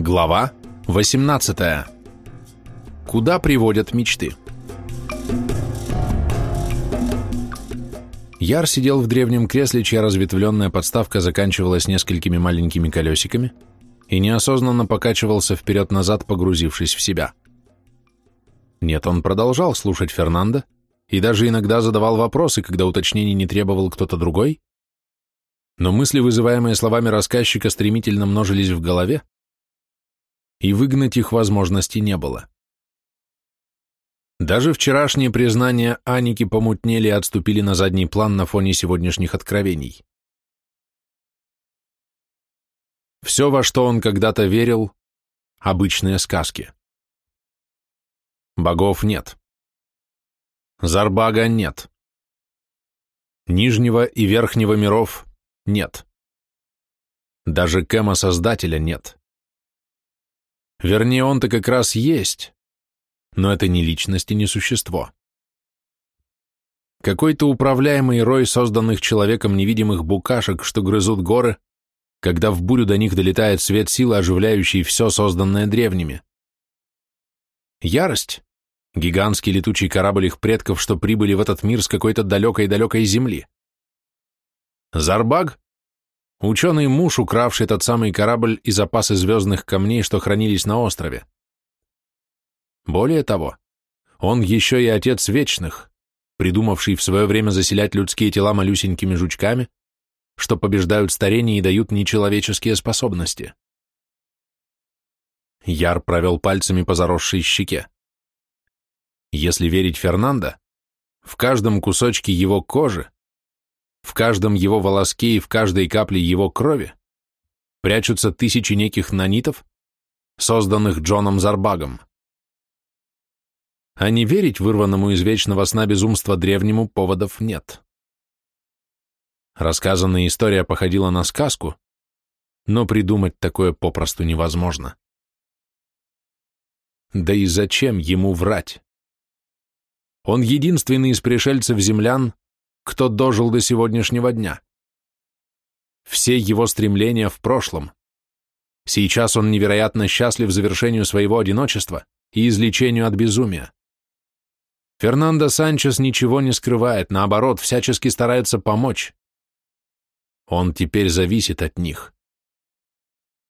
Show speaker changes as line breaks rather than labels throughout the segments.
Глава 18. Куда приводят мечты? Яр сидел в древнем кресле, чья разветвленная подставка заканчивалась несколькими маленькими колесиками, и неосознанно покачивался вперед-назад, погрузившись в себя. Нет, он продолжал слушать Фернанда и даже иногда задавал вопросы, когда уточнений не требовал кто-то другой, но мысли, вызываемые словами рассказчика, стремительно множились в голове, и выгнать их возможности не было. Даже вчерашние признания Аники помутнели и отступили на задний план на фоне сегодняшних откровений. Все, во что он когда-то верил, — обычные сказки. Богов нет. Зарбага нет. Нижнего и Верхнего миров нет. Даже Кэма-создателя нет. Вернее, он-то как раз есть, но это не личность и не существо. Какой-то управляемый рой созданных человеком невидимых букашек, что грызут горы, когда в бурю до них долетает свет силы, оживляющий все созданное древними. Ярость — гигантский летучий корабль их предков, что прибыли в этот мир с какой-то далекой-далекой земли. Зарбаг Ученый муж, укравший тот самый корабль и запасы звездных камней, что хранились на острове. Более того, он еще и отец вечных, придумавший в свое время заселять людские тела малюсенькими жучками, что побеждают старение и дают нечеловеческие способности. Яр провел пальцами по заросшей щеке. Если верить Фернандо, в каждом кусочке его кожи в каждом его волоске и в каждой капле его крови прячутся тысячи неких нанитов, созданных Джоном Зарбагом. А не верить вырванному из вечного сна безумства древнему поводов нет. Рассказанная история походила на сказку, но придумать такое попросту невозможно. Да и зачем ему врать? Он единственный из пришельцев-землян, кто дожил до сегодняшнего дня. Все его стремления в прошлом. Сейчас он невероятно счастлив завершению своего одиночества и излечению от безумия. Фернандо Санчес ничего не скрывает, наоборот, всячески старается помочь. Он теперь зависит от них.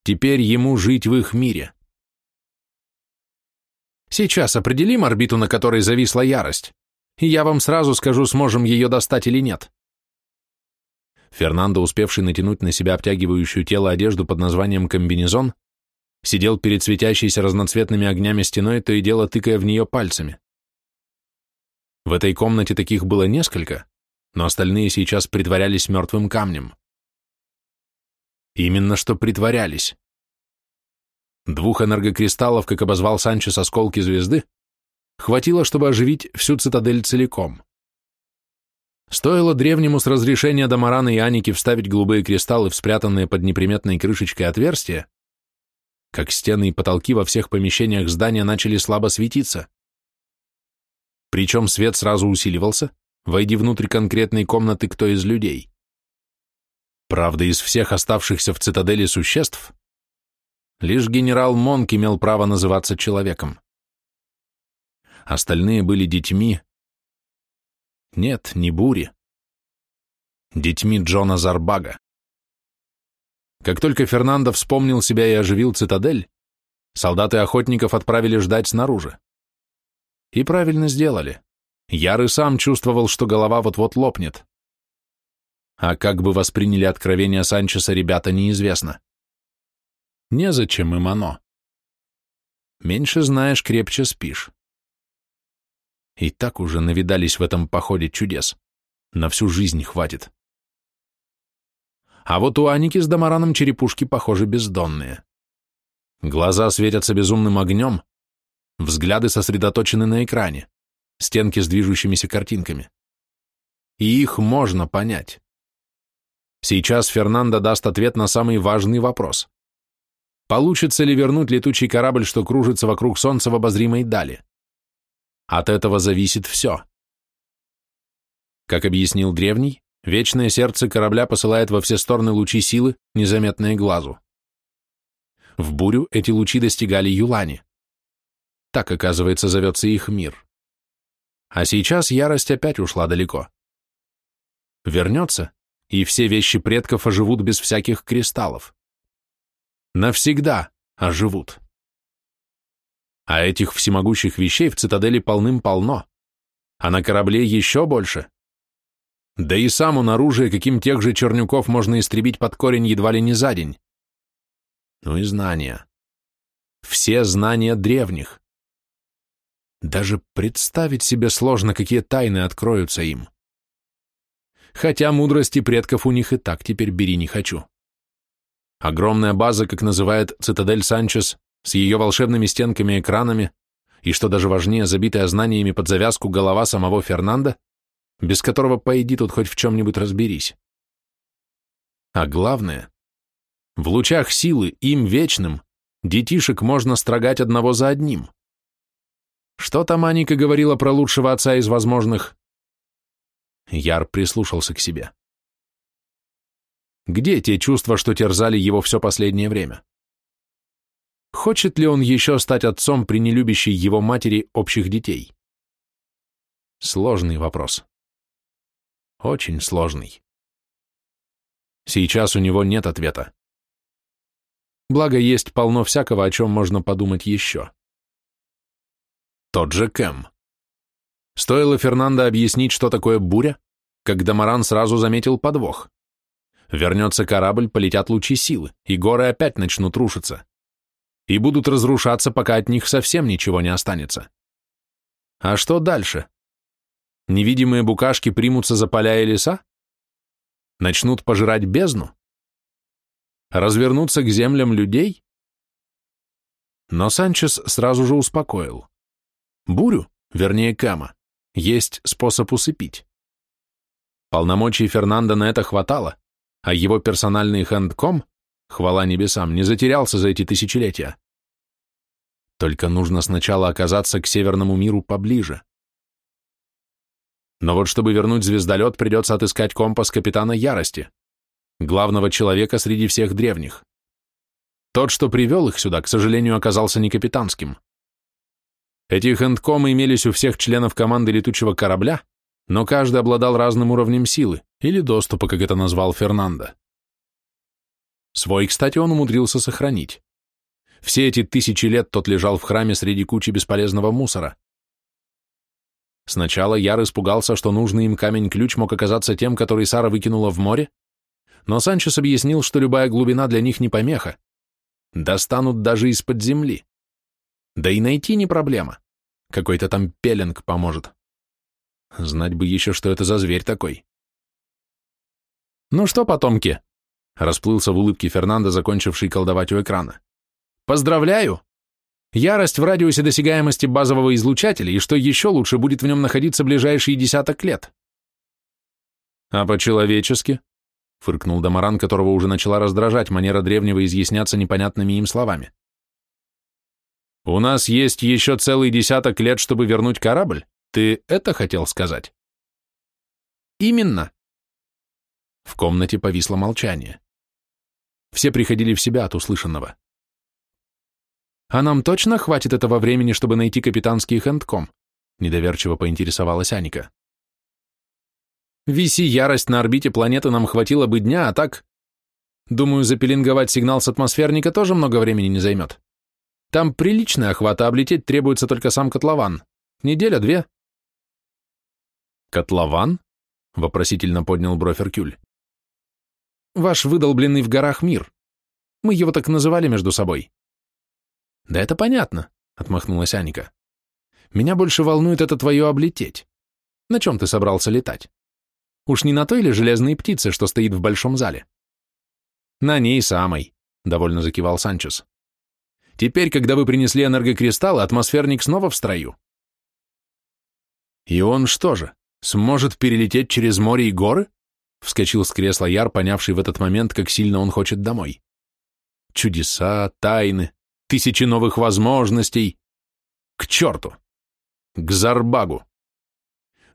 Теперь ему жить в их мире. Сейчас определим орбиту, на которой зависла ярость и я вам сразу скажу, сможем ее достать или нет. Фернандо, успевший натянуть на себя обтягивающую тело одежду под названием комбинезон, сидел перед светящейся разноцветными огнями стеной, то и дело тыкая в нее пальцами. В этой комнате таких было несколько, но остальные сейчас притворялись мертвым камнем. Именно что притворялись. Двух энергокристаллов, как обозвал Санчес осколки звезды, хватило, чтобы оживить всю цитадель целиком. Стоило древнему с разрешения Дамарана и Аники вставить голубые кристаллы в спрятанные под неприметной крышечкой отверстия, как стены и потолки во всех помещениях здания начали слабо светиться. Причем свет сразу усиливался, войди внутрь конкретной комнаты кто из людей. Правда, из всех оставшихся в цитадели существ, лишь генерал Монк имел право называться человеком остальные были детьми. Нет, не Бури. Детьми Джона Зарбага. Как только Фернандо вспомнил себя и оживил цитадель, солдаты охотников отправили ждать снаружи. И правильно сделали. Яр и сам чувствовал, что голова вот-вот лопнет. А как бы восприняли откровение Санчеса ребята, неизвестно. Незачем им оно. Меньше знаешь, крепче спишь. И так уже навидались в этом походе чудес. На всю жизнь хватит. А вот у Аники с Дамараном черепушки, похоже, бездонные. Глаза светятся безумным огнем, взгляды сосредоточены на экране, стенки с движущимися картинками. И их можно понять. Сейчас Фернандо даст ответ на самый важный вопрос. Получится ли вернуть летучий корабль, что кружится вокруг Солнца в обозримой дали? От этого зависит все. Как объяснил древний, вечное сердце корабля посылает во все стороны лучи силы, незаметные глазу. В бурю эти лучи достигали Юлани. Так, оказывается, зовется их мир. А сейчас ярость опять ушла далеко. Вернется, и все вещи предков оживут без всяких кристаллов. Навсегда оживут. А этих всемогущих вещей в цитадели полным-полно, а на корабле еще больше. Да и сам он оружие, каким тех же чернюков можно истребить под корень едва ли не за день. Ну и знания. Все знания древних. Даже представить себе сложно, какие тайны откроются им. Хотя мудрости предков у них и так теперь бери не хочу. Огромная база, как называет цитадель Санчес, с ее волшебными стенками и экранами, и, что даже важнее, забитая знаниями под завязку голова самого Фернанда, без которого пойди тут хоть в чем-нибудь разберись. А главное, в лучах силы, им вечным, детишек можно строгать одного за одним. Что там Аника говорила про лучшего отца из возможных? Яр прислушался к себе. Где те чувства, что терзали его все последнее время? Хочет ли он еще стать отцом при нелюбящей его матери общих детей? Сложный вопрос. Очень сложный. Сейчас у него нет ответа. Благо, есть полно всякого, о чем можно подумать еще. Тот же Кэм. Стоило Фернандо объяснить, что такое буря, как Дамаран сразу заметил подвох. Вернется корабль, полетят лучи силы, и горы опять начнут рушиться. И будут разрушаться, пока от них совсем ничего не останется. А что дальше? Невидимые букашки примутся за поля и леса? Начнут пожирать бездну? Развернуться к землям людей? Но Санчес сразу же успокоил. Бурю, вернее Кама, есть способ усыпить. Полномочий Фернанда на это хватало, а его персональный хэндком, хвала небесам, не затерялся за эти тысячелетия. Только нужно сначала оказаться к северному миру поближе. Но вот чтобы вернуть звездолет, придется отыскать компас капитана Ярости, главного человека среди всех древних. Тот, что привел их сюда, к сожалению, оказался не капитанским. Эти хэндкомы имелись у всех членов команды летучего корабля, но каждый обладал разным уровнем силы, или доступа, как это назвал Фернандо. Свой, кстати, он умудрился сохранить. Все эти тысячи лет тот лежал в храме среди кучи бесполезного мусора. Сначала Яр испугался, что нужный им камень-ключ мог оказаться тем, который Сара выкинула в море, но Санчес объяснил, что любая глубина для них не помеха. Достанут даже из-под земли. Да и найти не проблема. Какой-то там пеленг поможет. Знать бы еще, что это за зверь такой. «Ну что, потомки?» — расплылся в улыбке Фернандо, закончивший колдовать у экрана. «Поздравляю! Ярость в радиусе досягаемости базового излучателя, и что еще лучше, будет в нем находиться ближайшие десяток лет». «А по-человечески?» — фыркнул Дамаран, которого уже начала раздражать манера древнего изъясняться непонятными им словами. У нас есть еще целый десяток лет, чтобы вернуть корабль? Ты это хотел сказать? Именно. В комнате повисло молчание. Все приходили в себя от услышанного. «А нам точно хватит этого времени, чтобы найти капитанский хэндком?» Недоверчиво поинтересовалась Аника. «Виси ярость на орбите планеты нам хватило бы дня, а так...» Думаю, запеленговать сигнал с атмосферника тоже много времени не займет. Там приличная охвата, облететь требуется только сам котлован. Неделя-две. Котлован? Вопросительно поднял бровь Эркюль. Ваш выдолбленный в горах мир. Мы его так называли между собой. Да это понятно, отмахнулась Аника. Меня больше волнует это твое облететь. На чем ты собрался летать? Уж не на той ли железной птице, что стоит в большом зале? На ней самой, довольно закивал Санчес. Теперь, когда вы принесли энергокристаллы, атмосферник снова в строю. И он что же, сможет перелететь через море и горы? Вскочил с кресла Яр, понявший в этот момент, как сильно он хочет домой. Чудеса, тайны, тысячи новых возможностей. К черту! К Зарбагу!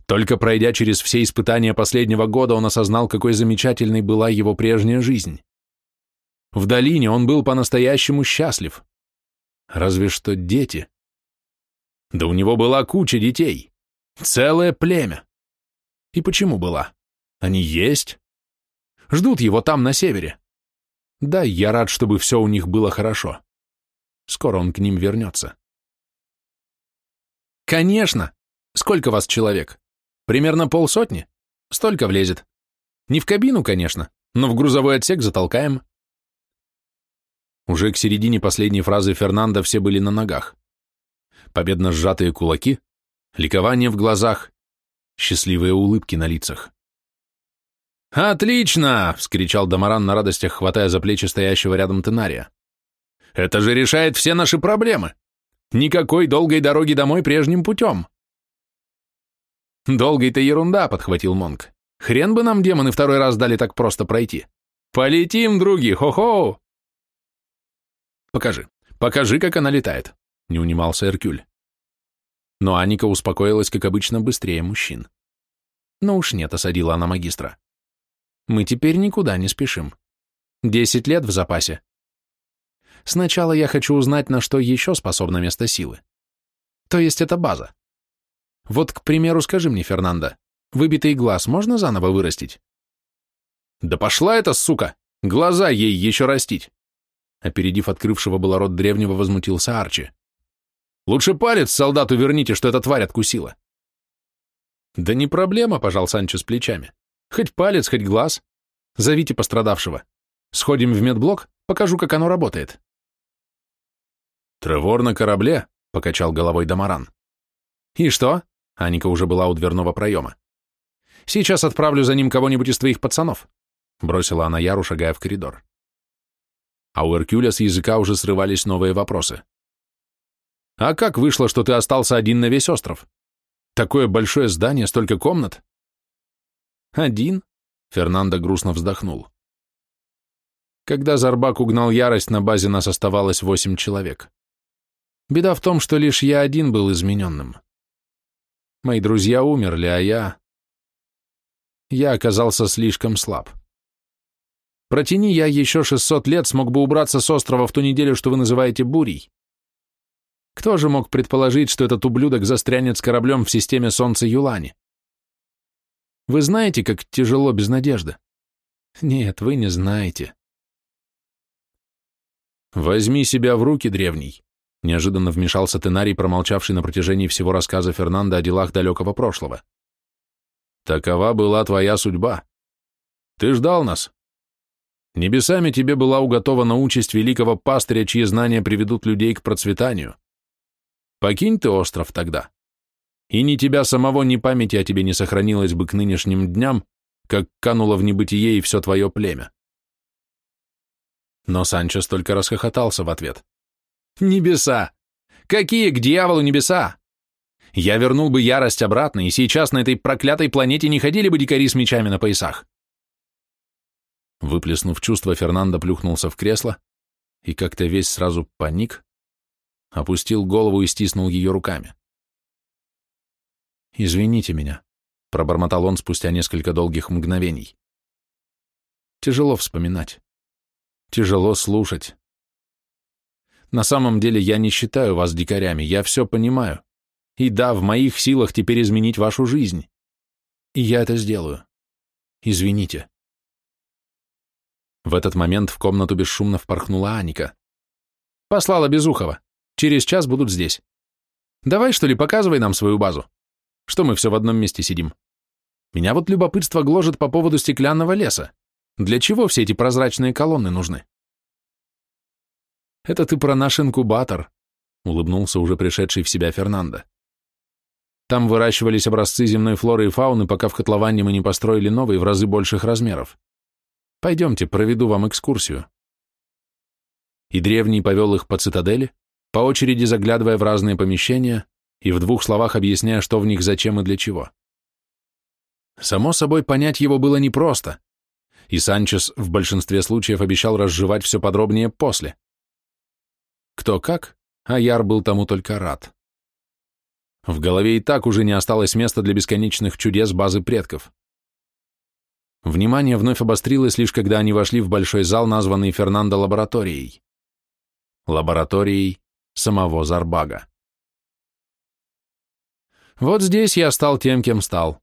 Только пройдя через все испытания последнего года, он осознал, какой замечательной была его прежняя жизнь. В долине он был по-настоящему счастлив. Разве что дети. Да у него была куча детей. Целое племя. И почему была? Они есть. Ждут его там, на севере. Да, я рад, чтобы все у них было хорошо. Скоро он к ним вернется. Конечно. Сколько вас человек? Примерно полсотни? Столько влезет. Не в кабину, конечно, но в грузовой отсек затолкаем. Уже к середине последней фразы Фернанда все были на ногах. Победно сжатые кулаки, ликование в глазах, счастливые улыбки на лицах. «Отлично!» — вскричал Дамаран на радостях, хватая за плечи стоящего рядом Тенария. «Это же решает все наши проблемы! Никакой долгой дороги домой прежним путем!» «Долгой-то ерунда!» — подхватил Монг. «Хрен бы нам демоны второй раз дали так просто пройти! Полетим, други! Хо-хо!» «Покажи, покажи, как она летает!» — не унимался Эркюль. Но Аника успокоилась, как обычно, быстрее мужчин. «Ну уж нет», — осадила она магистра. «Мы теперь никуда не спешим. Десять лет в запасе. Сначала я хочу узнать, на что еще способна место силы. То есть это база. Вот, к примеру, скажи мне, Фернандо, выбитый глаз можно заново вырастить?» «Да пошла эта сука! Глаза ей еще растить!» Опередив открывшего было рот древнего, возмутился Арчи. Лучше палец солдату верните, что эта тварь откусила. Да не проблема, пожал Санчо с плечами. Хоть палец, хоть глаз. Зовите пострадавшего. Сходим в медблок, покажу, как оно работает. Тревор на корабле, покачал головой Дамаран. И что? Аника уже была у дверного проема. Сейчас отправлю за ним кого-нибудь из твоих пацанов, бросила она Яру, шагая в коридор. А у Эркюля с языка уже срывались новые вопросы. А как вышло, что ты остался один на весь остров? Такое большое здание, столько комнат. Один? Фернандо грустно вздохнул. Когда Зарбак угнал ярость, на базе нас оставалось восемь человек. Беда в том, что лишь я один был измененным. Мои друзья умерли, а я... Я оказался слишком слаб. Протяни я еще 600 лет, смог бы убраться с острова в ту неделю, что вы называете бурей. Кто же мог предположить, что этот ублюдок застрянет с кораблем в системе Солнца Юлани? Вы знаете, как тяжело без надежды? Нет, вы не знаете. Возьми себя в руки, древний. Неожиданно вмешался Тенарий, промолчавший на протяжении всего рассказа Фернанда о делах далекого прошлого. Такова была твоя судьба. Ты ждал нас. Небесами тебе была уготована участь великого пастыря, чьи знания приведут людей к процветанию. Покинь ты остров тогда. И ни тебя самого, ни памяти о тебе не сохранилось бы к нынешним дням, как кануло в небытие и все твое племя. Но Санчес только расхохотался в ответ. «Небеса! Какие к дьяволу небеса? Я вернул бы ярость обратно, и сейчас на этой проклятой планете не ходили бы дикари с мечами на поясах». Выплеснув чувство, Фернандо плюхнулся в кресло и как-то весь сразу паник, опустил голову и стиснул ее руками. «Извините меня», — пробормотал он спустя несколько долгих мгновений. «Тяжело вспоминать. Тяжело слушать. На самом деле я не считаю вас дикарями, я все понимаю. И да, в моих силах теперь изменить вашу жизнь. И я это сделаю. Извините». В этот момент в комнату бесшумно впорхнула Аника. «Послала Безухова. Через час будут здесь. Давай, что ли, показывай нам свою базу. Что мы все в одном месте сидим? Меня вот любопытство гложет по поводу стеклянного леса. Для чего все эти прозрачные колонны нужны? Это ты про наш инкубатор, улыбнулся уже пришедший в себя Фернандо. Там выращивались образцы земной флоры и фауны, пока в котловане мы не построили новый в разы больших размеров. Пойдемте, проведу вам экскурсию. И древний повел их по цитадели, по очереди заглядывая в разные помещения и в двух словах объясняя, что в них зачем и для чего. Само собой, понять его было непросто, и Санчес в большинстве случаев обещал разжевать все подробнее после. Кто как, а Яр был тому только рад. В голове и так уже не осталось места для бесконечных чудес базы предков. Внимание вновь обострилось лишь когда они вошли в большой зал, названный Фернандо лабораторией. Лабораторией самого Зарбага. Вот здесь я стал тем, кем стал.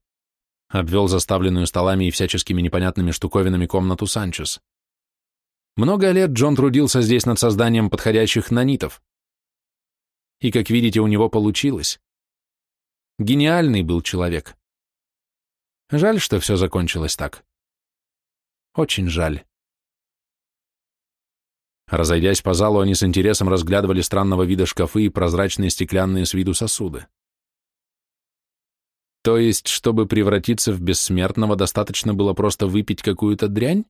Обвел заставленную столами и всяческими непонятными штуковинами комнату Санчес. Много лет Джон трудился здесь над созданием подходящих нанитов. И, как видите, у него получилось. Гениальный был человек. Жаль, что все закончилось так. Очень жаль. Разойдясь по залу, они с интересом разглядывали странного вида шкафы и прозрачные стеклянные с виду сосуды. То есть, чтобы превратиться в бессмертного, достаточно было просто выпить какую-то дрянь?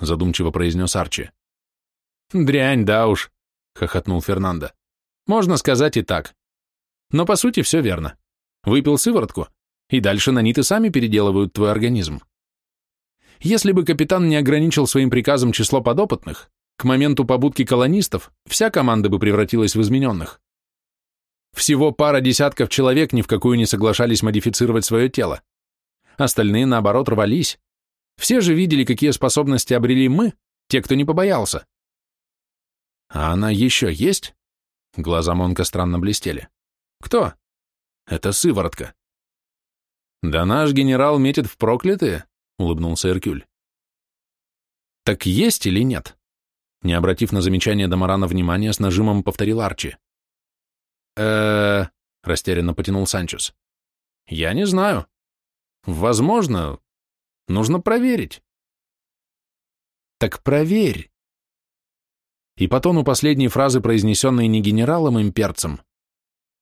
Задумчиво произнес Арчи. Дрянь, да уж, хохотнул Фернандо. Можно сказать и так. Но по сути все верно. Выпил сыворотку, и дальше наниты сами переделывают твой организм. Если бы капитан не ограничил своим приказом число подопытных, к моменту побудки колонистов вся команда бы превратилась в измененных. Всего пара десятков человек ни в какую не соглашались модифицировать свое тело. Остальные, наоборот, рвались. Все же видели, какие способности обрели мы, те, кто не побоялся. А она еще есть? Глаза Монка странно блестели. Кто? Это сыворотка. Да наш генерал метит в проклятые, улыбнулся Эркюль. Так есть или нет? Не обратив на замечание Дамарана внимания, с нажимом повторил Арчи. э растерянно потянул Санчес. «Я не знаю. Возможно. Нужно проверить». «Так проверь». И по тону последней фразы, произнесенной не генералом-имперцем,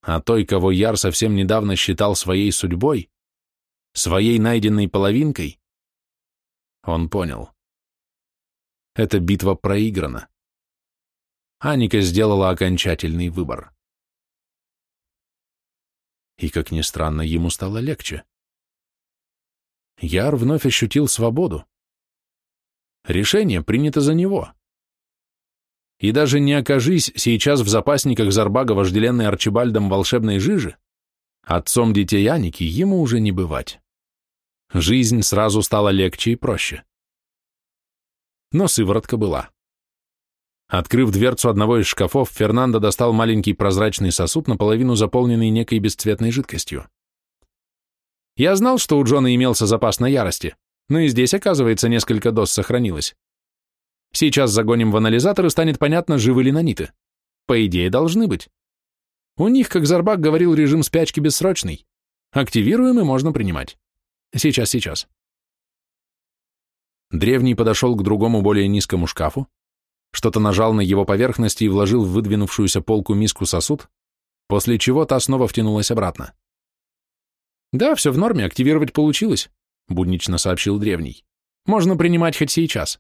а той, кого Яр совсем недавно считал своей судьбой, своей найденной половинкой, он понял. Эта битва проиграна. Аника сделала окончательный выбор. И, как ни странно, ему стало легче. Яр вновь ощутил свободу. Решение принято за него. И даже не окажись сейчас в запасниках Зарбага вожделенной Арчибальдом волшебной жижи, отцом детей Аники ему уже не бывать. Жизнь сразу стала легче и проще но сыворотка была. Открыв дверцу одного из шкафов, Фернандо достал маленький прозрачный сосуд, наполовину заполненный некой бесцветной жидкостью. Я знал, что у Джона имелся запас на ярости, но и здесь, оказывается, несколько доз сохранилось. Сейчас загоним в анализатор, и станет понятно, живы ли наниты. По идее, должны быть. У них, как Зарбак говорил, режим спячки бессрочный. Активируем и можно принимать. Сейчас, сейчас. Древний подошел к другому более низкому шкафу, что-то нажал на его поверхности и вложил в выдвинувшуюся полку миску сосуд, после чего та снова втянулась обратно. «Да, все в норме, активировать получилось», — буднично сообщил древний. «Можно принимать хоть сейчас».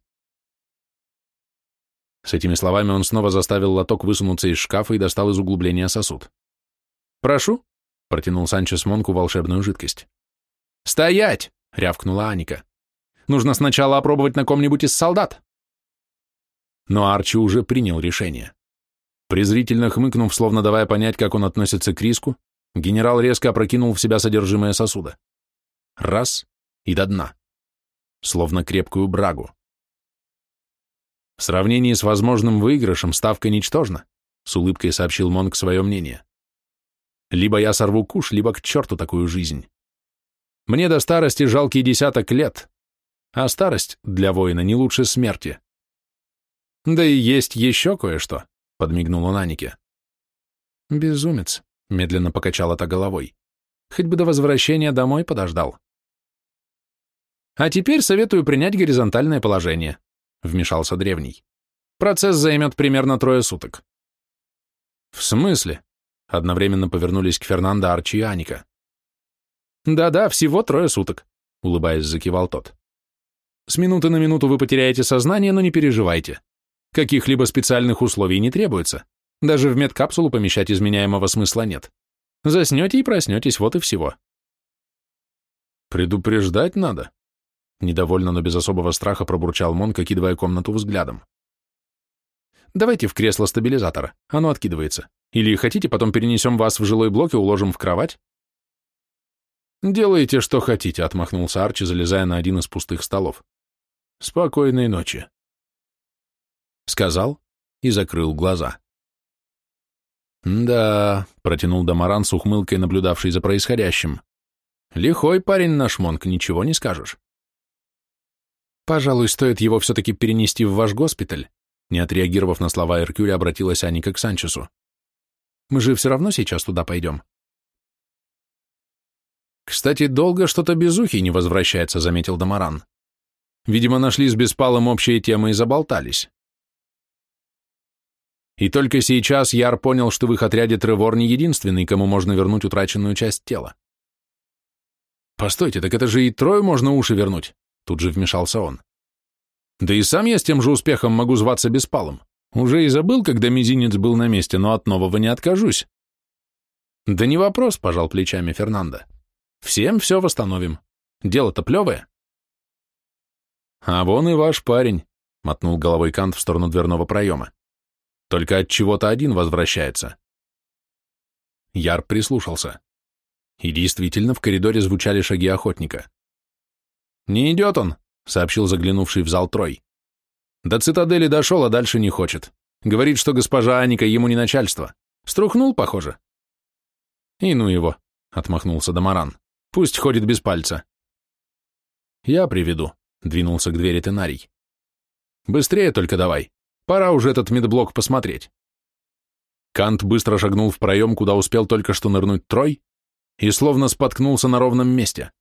С этими словами он снова заставил лоток высунуться из шкафа и достал из углубления сосуд. «Прошу», — протянул Санчес Монку волшебную жидкость. «Стоять!» — рявкнула Аника. Нужно сначала опробовать на ком-нибудь из солдат. Но Арчи уже принял решение. Презрительно хмыкнув, словно давая понять, как он относится к риску, генерал резко опрокинул в себя содержимое сосуда. Раз и до дна. Словно крепкую брагу. В сравнении с возможным выигрышем ставка ничтожна, с улыбкой сообщил Монк свое мнение. Либо я сорву куш, либо к черту такую жизнь. Мне до старости жалкий десяток лет, а старость для воина не лучше смерти. Да и есть еще кое-что, подмигнул он Анике. Безумец, медленно покачала та головой. Хоть бы до возвращения домой подождал. А теперь советую принять горизонтальное положение, вмешался древний. Процесс займет примерно трое суток. В смысле? Одновременно повернулись к Фернандо, Арчи и Аника. Да-да, всего трое суток, улыбаясь, закивал тот. С минуты на минуту вы потеряете сознание, но не переживайте. Каких-либо специальных условий не требуется. Даже в медкапсулу помещать изменяемого смысла нет. Заснете и проснетесь, вот и всего. Предупреждать надо. Недовольно, но без особого страха пробурчал Монк, кидывая комнату взглядом. Давайте в кресло стабилизатора, оно откидывается. Или хотите, потом перенесем вас в жилой блок и уложим в кровать? «Делайте, что хотите», — отмахнулся Арчи, залезая на один из пустых столов. «Спокойной ночи», — сказал и закрыл глаза. «Да», — протянул Дамаран с ухмылкой, наблюдавший за происходящим. «Лихой парень наш Монк, ничего не скажешь». «Пожалуй, стоит его все-таки перенести в ваш госпиталь», не отреагировав на слова Эркюля, обратилась Аника к Санчесу. «Мы же все равно сейчас туда пойдем». «Кстати, долго что-то безухий не возвращается», — заметил Дамаран. «Видимо, нашли с Беспалом общие темы и заболтались». И только сейчас Яр понял, что в их отряде Тревор не единственный, кому можно вернуть утраченную часть тела. «Постойте, так это же и трое можно уши вернуть», — тут же вмешался он. «Да и сам я с тем же успехом могу зваться Беспалом. Уже и забыл, когда мизинец был на месте, но от нового не откажусь». «Да не вопрос», — пожал плечами Фернандо. Всем все восстановим. Дело-то плевое. А вон и ваш парень, мотнул головой Кант в сторону дверного проема. Только от чего-то один возвращается. Яр прислушался. И действительно, в коридоре звучали шаги охотника. «Не идет он», — сообщил заглянувший в зал Трой. «До цитадели дошел, а дальше не хочет. Говорит, что госпожа Аника ему не начальство. Струхнул, похоже». «И ну его», — отмахнулся Дамаран. Пусть ходит без пальца. Я приведу, двинулся к двери Тенарий. Быстрее только давай. Пора уже этот медблок посмотреть. Кант быстро шагнул в проем, куда успел только что нырнуть Трой, и словно споткнулся на ровном месте.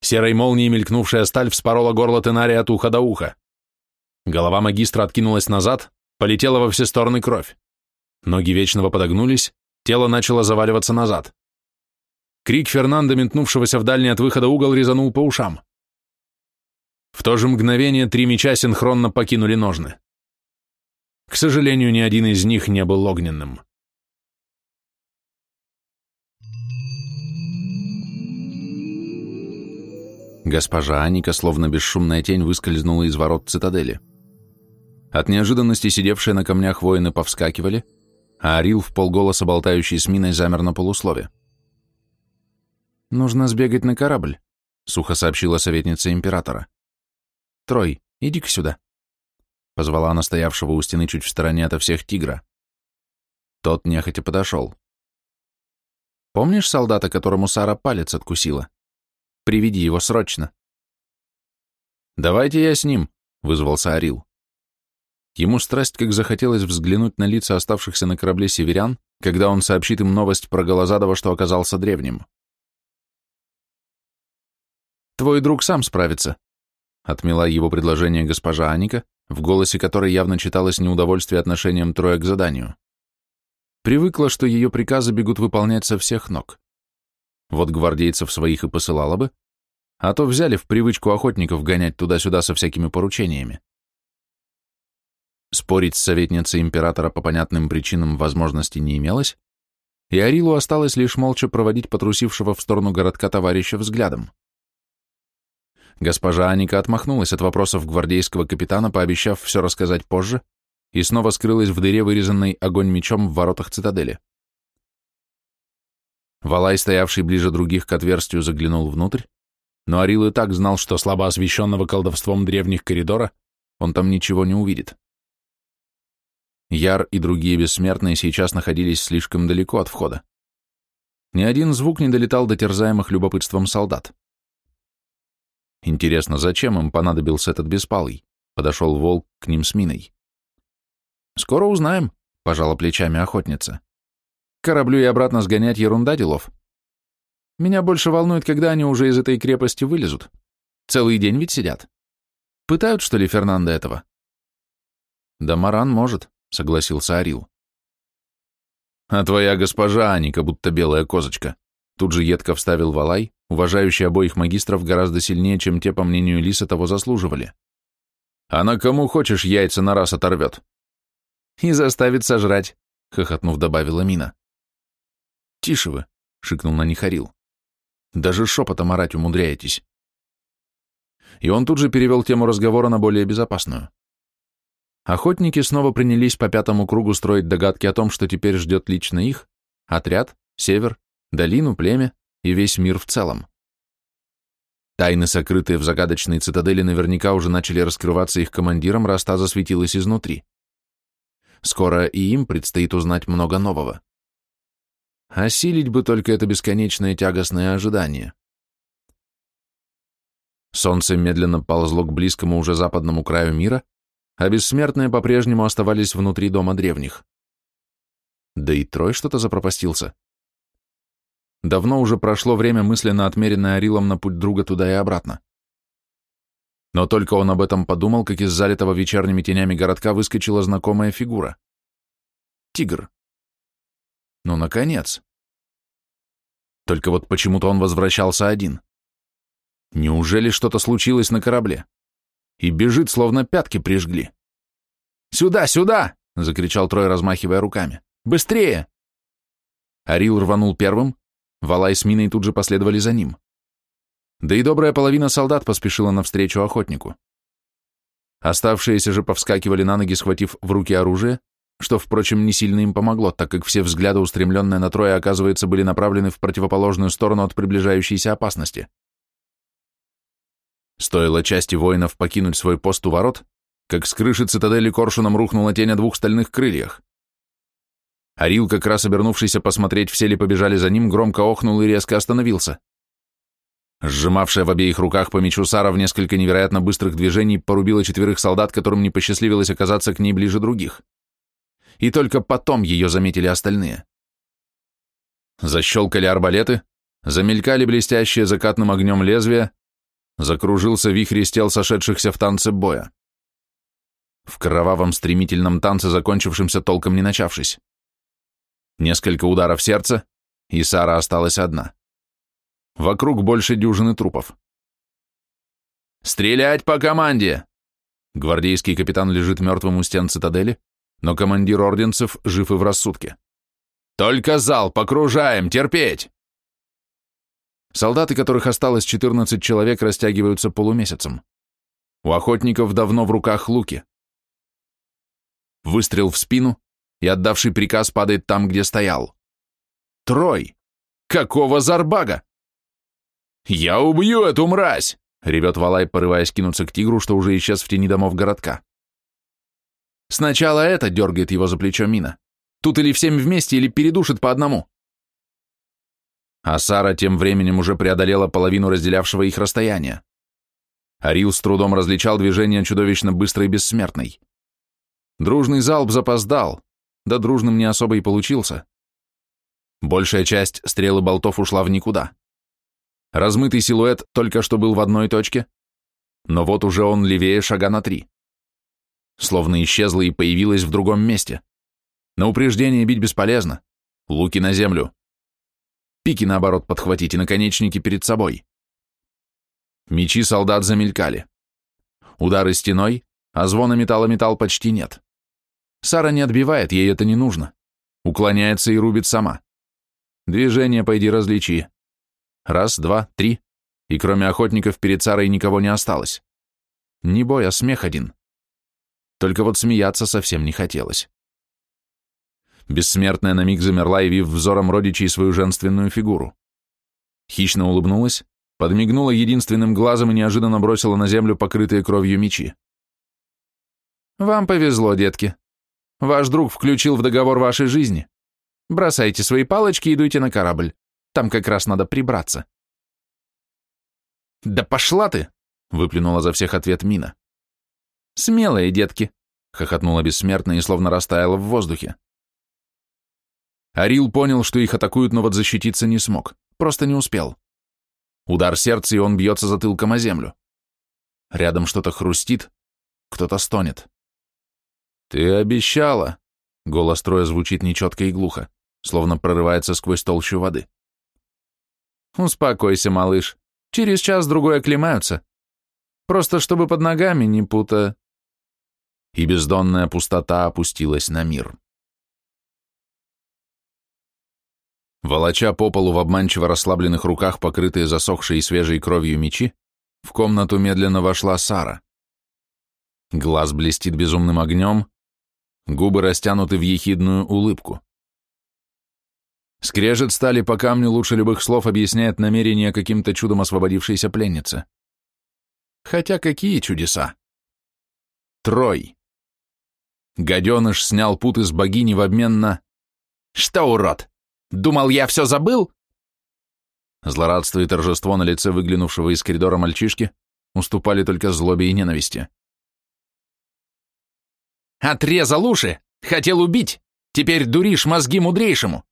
Серой молнией мелькнувшая сталь вспорола горло Тенария от уха до уха. Голова магистра откинулась назад, полетела во все стороны кровь. Ноги Вечного подогнулись, тело начало заваливаться назад. Крик Фернандо, метнувшегося в дальний от выхода угол, резанул по ушам. В то же мгновение три меча синхронно покинули ножны. К сожалению, ни один из них не был огненным. Госпожа Аника, словно бесшумная тень, выскользнула из ворот цитадели. От неожиданности сидевшие на камнях воины повскакивали, а Арил, в полголоса болтающий с миной, замер на полуслове. «Нужно сбегать на корабль», — сухо сообщила советница императора. «Трой, иди-ка сюда», — позвала она стоявшего у стены чуть в стороне ото всех тигра. Тот нехотя подошел. «Помнишь солдата, которому Сара палец откусила? Приведи его срочно». «Давайте я с ним», — вызвался Арил. Ему страсть как захотелось взглянуть на лица оставшихся на корабле северян, когда он сообщит им новость про Голозадова, что оказался древним. Твой друг сам справится», — отмела его предложение госпожа Аника, в голосе которой явно читалось неудовольствие отношением Троя к заданию. Привыкла, что ее приказы бегут выполнять со всех ног. Вот гвардейцев своих и посылала бы, а то взяли в привычку охотников гонять туда-сюда со всякими поручениями. Спорить с советницей императора по понятным причинам возможности не имелось, и Арилу осталось лишь молча проводить потрусившего в сторону городка товарища взглядом. Госпожа Аника отмахнулась от вопросов гвардейского капитана, пообещав все рассказать позже, и снова скрылась в дыре, вырезанной огонь мечом в воротах цитадели. Валай, стоявший ближе других к отверстию, заглянул внутрь, но Арил и так знал, что слабо освещенного колдовством древних коридора он там ничего не увидит. Яр и другие бессмертные сейчас находились слишком далеко от входа. Ни один звук не долетал до терзаемых любопытством солдат. Интересно, зачем им понадобился этот беспалый? Подошел волк к ним с миной. Скоро узнаем, пожала плечами охотница. Кораблю и обратно сгонять ерунда делов. Меня больше волнует, когда они уже из этой крепости вылезут. Целый день ведь сидят. Пытают, что ли, Фернандо этого? Да Маран может, согласился Арил. А твоя госпожа Аника, будто белая козочка. Тут же едко вставил Валай, уважающий обоих магистров гораздо сильнее, чем те, по мнению Лиса, того заслуживали. Она кому хочешь яйца на раз оторвет. И заставит сожрать, хохотнув, добавила Мина. Тише вы, шикнул на них Орил. Даже шепотом орать умудряетесь. И он тут же перевел тему разговора на более безопасную. Охотники снова принялись по пятому кругу строить догадки о том, что теперь ждет лично их, отряд, север, долину, племя и весь мир в целом. Тайны, сокрытые в загадочной цитадели, наверняка уже начали раскрываться их командирам, раз та засветилась изнутри. Скоро и им предстоит узнать много нового. Осилить бы только это бесконечное тягостное ожидание. Солнце медленно ползло к близкому уже западному краю мира, а бессмертные по-прежнему оставались внутри дома древних. Да и Трой что-то запропастился. Давно уже прошло время, мысленно отмеренное Арилом на путь друга туда и обратно. Но только он об этом подумал, как из залитого вечерними тенями городка выскочила знакомая фигура. Тигр. Ну, наконец. Только вот почему-то он возвращался один. Неужели что-то случилось на корабле? И бежит, словно пятки прижгли. «Сюда, сюда!» — закричал Трой, размахивая руками. «Быстрее!» Арил рванул первым, Валай с Миной тут же последовали за ним. Да и добрая половина солдат поспешила навстречу охотнику. Оставшиеся же повскакивали на ноги, схватив в руки оружие, что, впрочем, не сильно им помогло, так как все взгляды, устремленные на Троя, оказывается, были направлены в противоположную сторону от приближающейся опасности. Стоило части воинов покинуть свой пост у ворот, как с крыши цитадели коршуном рухнула тень о двух стальных крыльях. Арил, как раз обернувшийся посмотреть, все ли побежали за ним, громко охнул и резко остановился. Сжимавшая в обеих руках по мечу Сара в несколько невероятно быстрых движений порубила четверых солдат, которым не посчастливилось оказаться к ней ближе других. И только потом ее заметили остальные. Защелкали арбалеты, замелькали блестящие закатным огнем лезвия, закружился вихрь из тел сошедшихся в танце боя. В кровавом стремительном танце, закончившемся толком не начавшись. Несколько ударов сердца, и Сара осталась одна. Вокруг больше дюжины трупов. «Стрелять по команде!» Гвардейский капитан лежит мертвым у стен цитадели, но командир орденцев жив и в рассудке. «Только зал, покружаем, терпеть!» Солдаты, которых осталось 14 человек, растягиваются полумесяцем. У охотников давно в руках луки. Выстрел в спину, и отдавший приказ падает там, где стоял. Трой! Какого зарбага? «Я убью эту мразь!» — ревет Валай, порываясь кинуться к тигру, что уже исчез в тени домов городка. Сначала это дергает его за плечо Мина. Тут или всем вместе, или передушит по одному. А Сара тем временем уже преодолела половину разделявшего их расстояния. Арил с трудом различал движение чудовищно быстрой и бессмертной. Дружный залп запоздал, да дружным не особо и получился. Большая часть стрел и болтов ушла в никуда. Размытый силуэт только что был в одной точке, но вот уже он левее шага на три. Словно исчезла и появилась в другом месте. На упреждение бить бесполезно. Луки на землю. Пики, наоборот, подхватить и наконечники перед собой. Мечи солдат замелькали. Удары стеной, а звона металла-металл почти нет. Сара не отбивает, ей это не нужно. Уклоняется и рубит сама. Движение пойди различи. Раз, два, три. И кроме охотников перед Сарой никого не осталось. Не бой, а смех один. Только вот смеяться совсем не хотелось. Бессмертная на миг замерла, явив взором родичей свою женственную фигуру. Хищно улыбнулась, подмигнула единственным глазом и неожиданно бросила на землю покрытые кровью мечи. «Вам повезло, детки. Ваш друг включил в договор вашей жизни. Бросайте свои палочки и идуйте на корабль. Там как раз надо прибраться. «Да пошла ты!» — выплюнула за всех ответ Мина. «Смелые детки!» — хохотнула бессмертная и словно растаяла в воздухе. Арил понял, что их атакуют, но вот защититься не смог, просто не успел. Удар сердца, и он бьется затылком о землю. Рядом что-то хрустит, кто-то стонет. «Ты обещала!» — голос Троя звучит нечетко и глухо, словно прорывается сквозь толщу воды. «Успокойся, малыш. Через час-другой оклемаются. Просто чтобы под ногами не пута...» И бездонная пустота опустилась на мир. Волоча по полу в обманчиво расслабленных руках, покрытые засохшей и свежей кровью мечи, в комнату медленно вошла Сара. Глаз блестит безумным огнем, Губы растянуты в ехидную улыбку. Скрежет стали по камню лучше любых слов объясняет намерение каким-то чудом освободившейся пленницы. Хотя какие чудеса? Трой. Гаденыш снял путы с богини в обмен на... «Что, урод? Думал, я все забыл?» Злорадство и торжество на лице выглянувшего из коридора мальчишки уступали только злобе и ненависти. «Отрезал уши! Хотел убить! Теперь дуришь мозги мудрейшему!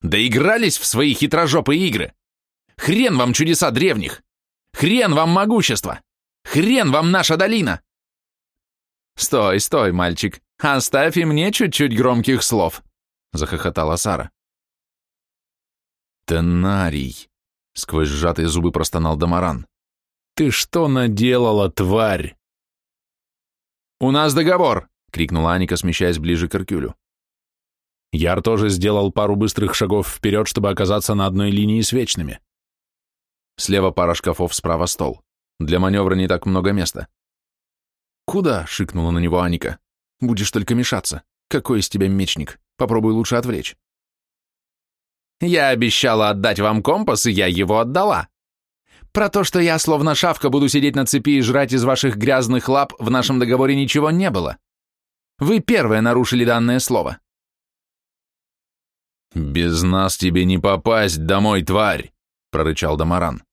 Доигрались в свои хитрожопые игры! Хрен вам чудеса древних! Хрен вам могущество! Хрен вам наша долина!» «Стой, стой, мальчик, оставь и мне чуть-чуть громких слов», — захохотала Сара. «Тенарий», — сквозь сжатые зубы простонал Дамаран. «Ты что наделала, тварь?» «У нас договор!» — крикнула Аника, смещаясь ближе к Эркюлю. Яр тоже сделал пару быстрых шагов вперед, чтобы оказаться на одной линии с вечными. Слева пара шкафов, справа стол. Для маневра не так много места. «Куда?» — шикнула на него Аника. «Будешь только мешаться. Какой из тебя мечник? Попробуй лучше отвлечь». «Я обещала отдать вам компас, и я его отдала. Про то, что я словно шавка буду сидеть на цепи и жрать из ваших грязных лап, в нашем договоре ничего не было. Вы первые нарушили данное слово». «Без нас тебе не попасть домой, тварь!» — прорычал Дамаран.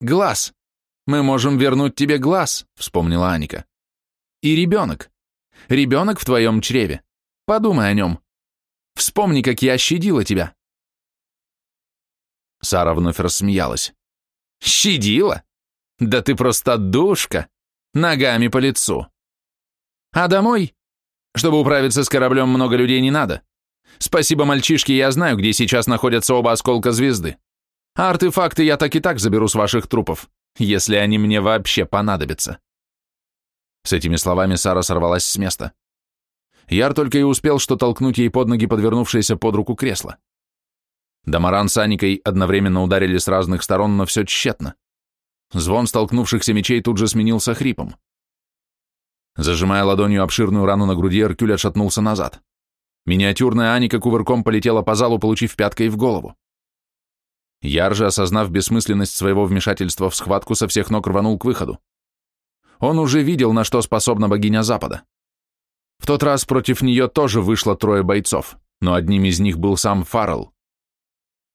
«Глаз!» «Мы можем вернуть тебе глаз», — вспомнила Аника. «И ребенок. Ребенок в твоем чреве. Подумай о нем. Вспомни, как я щадила тебя». Сара вновь рассмеялась. «Щадила? Да ты просто душка! Ногами по лицу!» «А домой? Чтобы управиться с кораблем, много людей не надо. Спасибо, мальчишки, я знаю, где сейчас находятся оба осколка звезды. Артефакты я так и так заберу с ваших трупов если они мне вообще понадобятся. С этими словами Сара сорвалась с места. Яр только и успел, что толкнуть ей под ноги подвернувшееся под руку кресло. Дамаран с Аникой одновременно ударили с разных сторон, но все тщетно. Звон столкнувшихся мечей тут же сменился хрипом. Зажимая ладонью обширную рану на груди, Эркюль отшатнулся назад. Миниатюрная Аника кувырком полетела по залу, получив пяткой в голову. Яр осознав бессмысленность своего вмешательства в схватку, со всех ног рванул к выходу. Он уже видел, на что способна богиня Запада. В тот раз против нее тоже вышло трое бойцов, но одним из них был сам Фаррелл.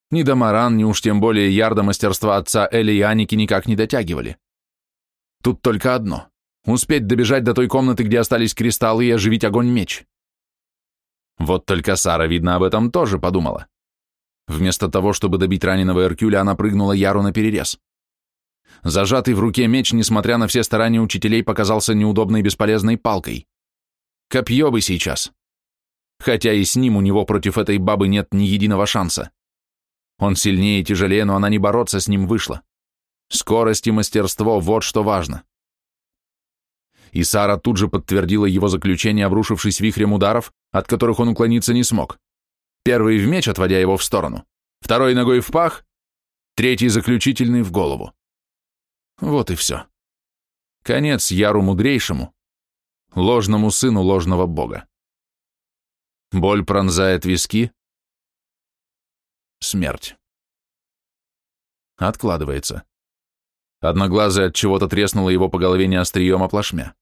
Ни Дамаран, ни уж тем более ярда мастерства отца Эли и Аники никак не дотягивали. Тут только одно — успеть добежать до той комнаты, где остались кристаллы, и оживить огонь меч. Вот только Сара, видно, об этом тоже подумала. Вместо того, чтобы добить раненого Эркюля, она прыгнула Яру на перерез. Зажатый в руке меч, несмотря на все старания учителей, показался неудобной бесполезной палкой. Копье бы сейчас. Хотя и с ним у него против этой бабы нет ни единого шанса. Он сильнее и тяжелее, но она не бороться с ним вышла. Скорость и мастерство – вот что важно. И Сара тут же подтвердила его заключение, обрушившись вихрем ударов, от которых он уклониться не смог. Первый в меч, отводя его в сторону, второй ногой в пах, третий заключительный в голову. Вот и все. Конец Яру Мудрейшему, ложному сыну ложного бога. Боль пронзает виски. Смерть. Откладывается. Одноглазый от чего-то треснула его по голове не острием, а плашмя.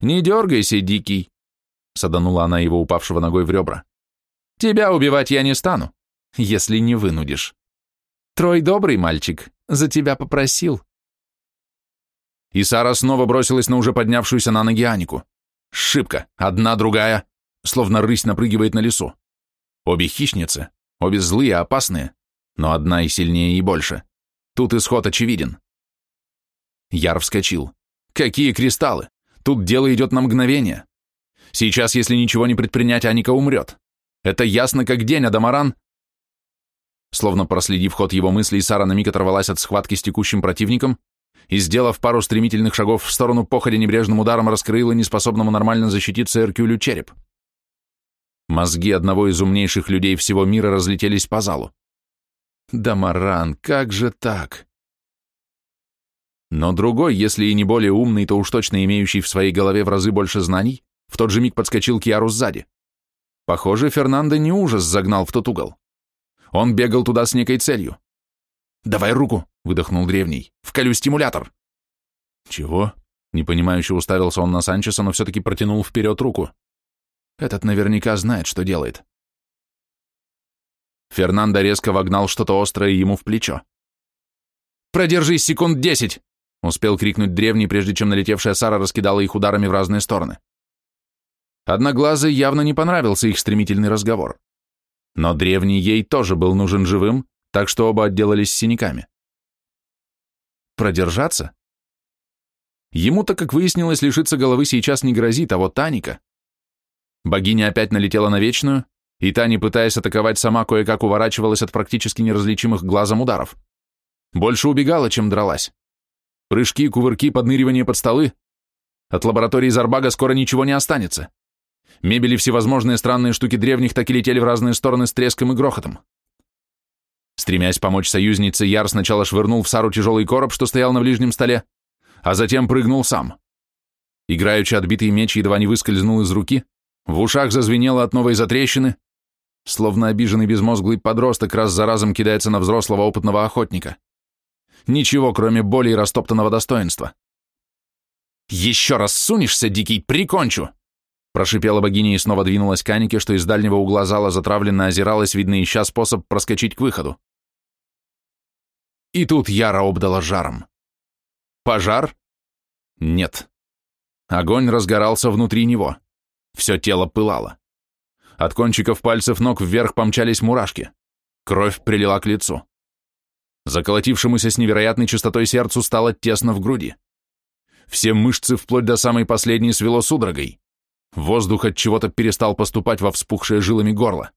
«Не дергайся, дикий!» — саданула она его упавшего ногой в ребра. Тебя убивать я не стану, если не вынудишь. Трой добрый мальчик, за тебя попросил. И Сара снова бросилась на уже поднявшуюся на ноги Анику. Шибко, одна другая, словно рысь напрыгивает на лесу. Обе хищницы, обе злые, опасные, но одна и сильнее и больше. Тут исход очевиден. Яр вскочил. Какие кристаллы? Тут дело идет на мгновение. Сейчас, если ничего не предпринять, Аника умрет. Это ясно как день, а Дамаран... Словно проследив ход его мыслей, Сара на миг оторвалась от схватки с текущим противником и, сделав пару стремительных шагов в сторону, походя небрежным ударом раскрыла неспособному нормально защититься Эркюлю череп. Мозги одного из умнейших людей всего мира разлетелись по залу. Дамаран, как же так? Но другой, если и не более умный, то уж точно имеющий в своей голове в разы больше знаний, в тот же миг подскочил к Яру сзади.
Похоже, Фернандо не ужас загнал в тот угол. Он бегал туда с некой целью. «Давай руку!» — выдохнул древний. «Вколю стимулятор!»
«Чего?» — непонимающе уставился он на Санчеса, но все-таки протянул вперед руку.
«Этот наверняка знает, что делает». Фернандо резко вогнал что-то острое ему в плечо. «Продержись секунд десять!» — успел крикнуть древний, прежде чем налетевшая Сара раскидала их ударами в разные стороны. Одноглазый явно не понравился их стремительный разговор. Но древний ей тоже был нужен живым, так что оба отделались синяками. Продержаться? Ему-то, как выяснилось, лишиться головы сейчас не грозит, а вот Таника. Богиня опять налетела на Вечную, и та, не пытаясь атаковать сама, кое-как уворачивалась от практически неразличимых глазом ударов. Больше убегала, чем дралась. Прыжки, кувырки, подныривание под столы. От лаборатории Зарбага скоро ничего не останется. Мебели всевозможные странные штуки древних так и летели в разные стороны с треском и грохотом. Стремясь помочь союзнице, Яр сначала швырнул в Сару тяжелый короб, что стоял на ближнем столе, а затем прыгнул сам. Играючи отбитый меч едва не выскользнул из руки, в ушах зазвенело от новой затрещины, словно обиженный безмозглый подросток раз за разом кидается на взрослого опытного охотника. Ничего, кроме боли и растоптанного достоинства. «Еще раз сунешься, дикий, прикончу!» Прошипела богиня и снова двинулась к Анике, что из дальнего угла зала затравленно озиралась, видно, ища способ проскочить к выходу. И тут Яра обдала жаром. Пожар? Нет. Огонь разгорался внутри него. Все тело пылало. От кончиков пальцев ног вверх помчались мурашки. Кровь прилила к лицу. Заколотившемуся с невероятной частотой сердцу стало тесно в груди. Все мышцы вплоть до самой последней свело судорогой. Воздух от чего-то перестал поступать во вспухшее жилами горло.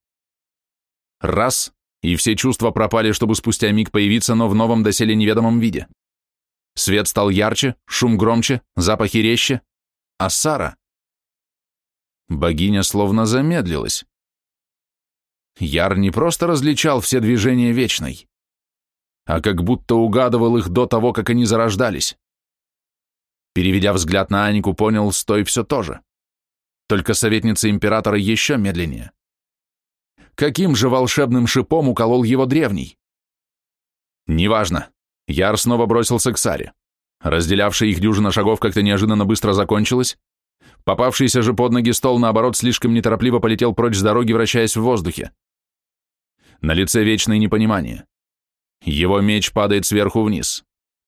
Раз, и все чувства пропали, чтобы спустя миг появиться, но в новом доселе неведомом виде. Свет стал ярче, шум громче, запахи резче, а Сара... Богиня словно замедлилась. Яр не просто различал все движения Вечной, а как будто угадывал их до того, как они зарождались. Переведя взгляд на Анику, понял, стой все то же. Только советница императора еще медленнее. Каким же волшебным шипом уколол его древний? Неважно. Яр снова бросился к Саре. Разделявшая их дюжина шагов как-то неожиданно быстро закончилась. Попавшийся же под ноги стол, наоборот, слишком неторопливо полетел прочь с дороги, вращаясь в воздухе. На лице вечное непонимание. Его меч падает сверху вниз.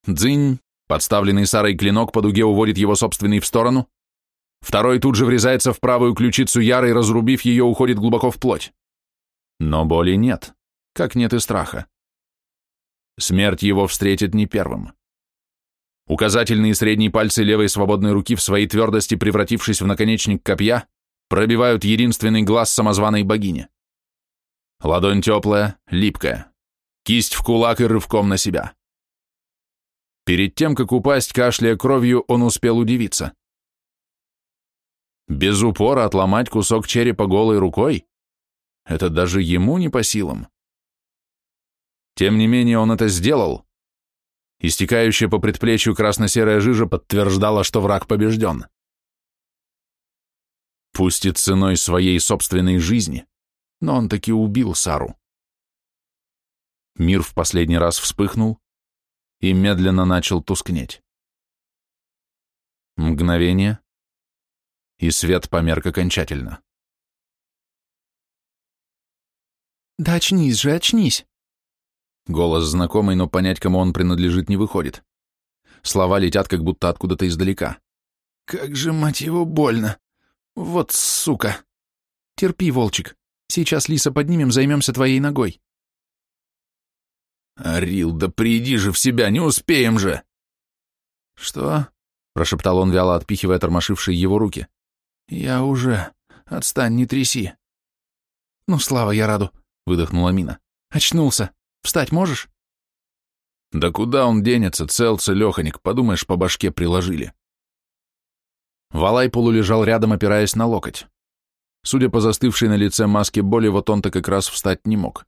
Дзынь, подставленный Сарой клинок по дуге уводит его собственный в сторону, Второй тут же врезается в правую ключицу Яры и, разрубив ее, уходит глубоко в плоть. Но боли нет, как нет и страха. Смерть его встретит не первым. Указательные и средние пальцы левой свободной руки в своей твердости, превратившись в наконечник копья, пробивают единственный глаз самозваной богини. Ладонь теплая, липкая. Кисть в кулак и рывком на себя. Перед тем, как упасть, кашляя кровью, он успел удивиться. Без упора отломать кусок черепа голой рукой? Это даже ему не по силам. Тем не менее он это сделал. Истекающая по предплечью красно-серая жижа подтверждала, что враг побежден. Пусть и ценой своей собственной жизни, но он таки убил Сару. Мир в последний раз вспыхнул и медленно начал тускнеть. Мгновение, и свет померк окончательно.
«Да очнись же, очнись!»
Голос знакомый, но понять, кому он принадлежит, не выходит. Слова летят, как будто откуда-то издалека.
«Как же, мать его, больно! Вот сука! Терпи, волчик, сейчас Лиса поднимем, займемся твоей ногой».
«Арил, да приди же в себя, не успеем же!»
«Что?»
— прошептал он, вяло отпихивая тормошившие его руки.
«Я уже. Отстань, не тряси». «Ну, слава я раду», — выдохнула Мина. «Очнулся. Встать можешь?»
«Да куда он денется, цел целеханик, подумаешь, по башке приложили». Валай полулежал рядом, опираясь на локоть. Судя по застывшей на лице маске боли, вот он-то как раз встать не мог.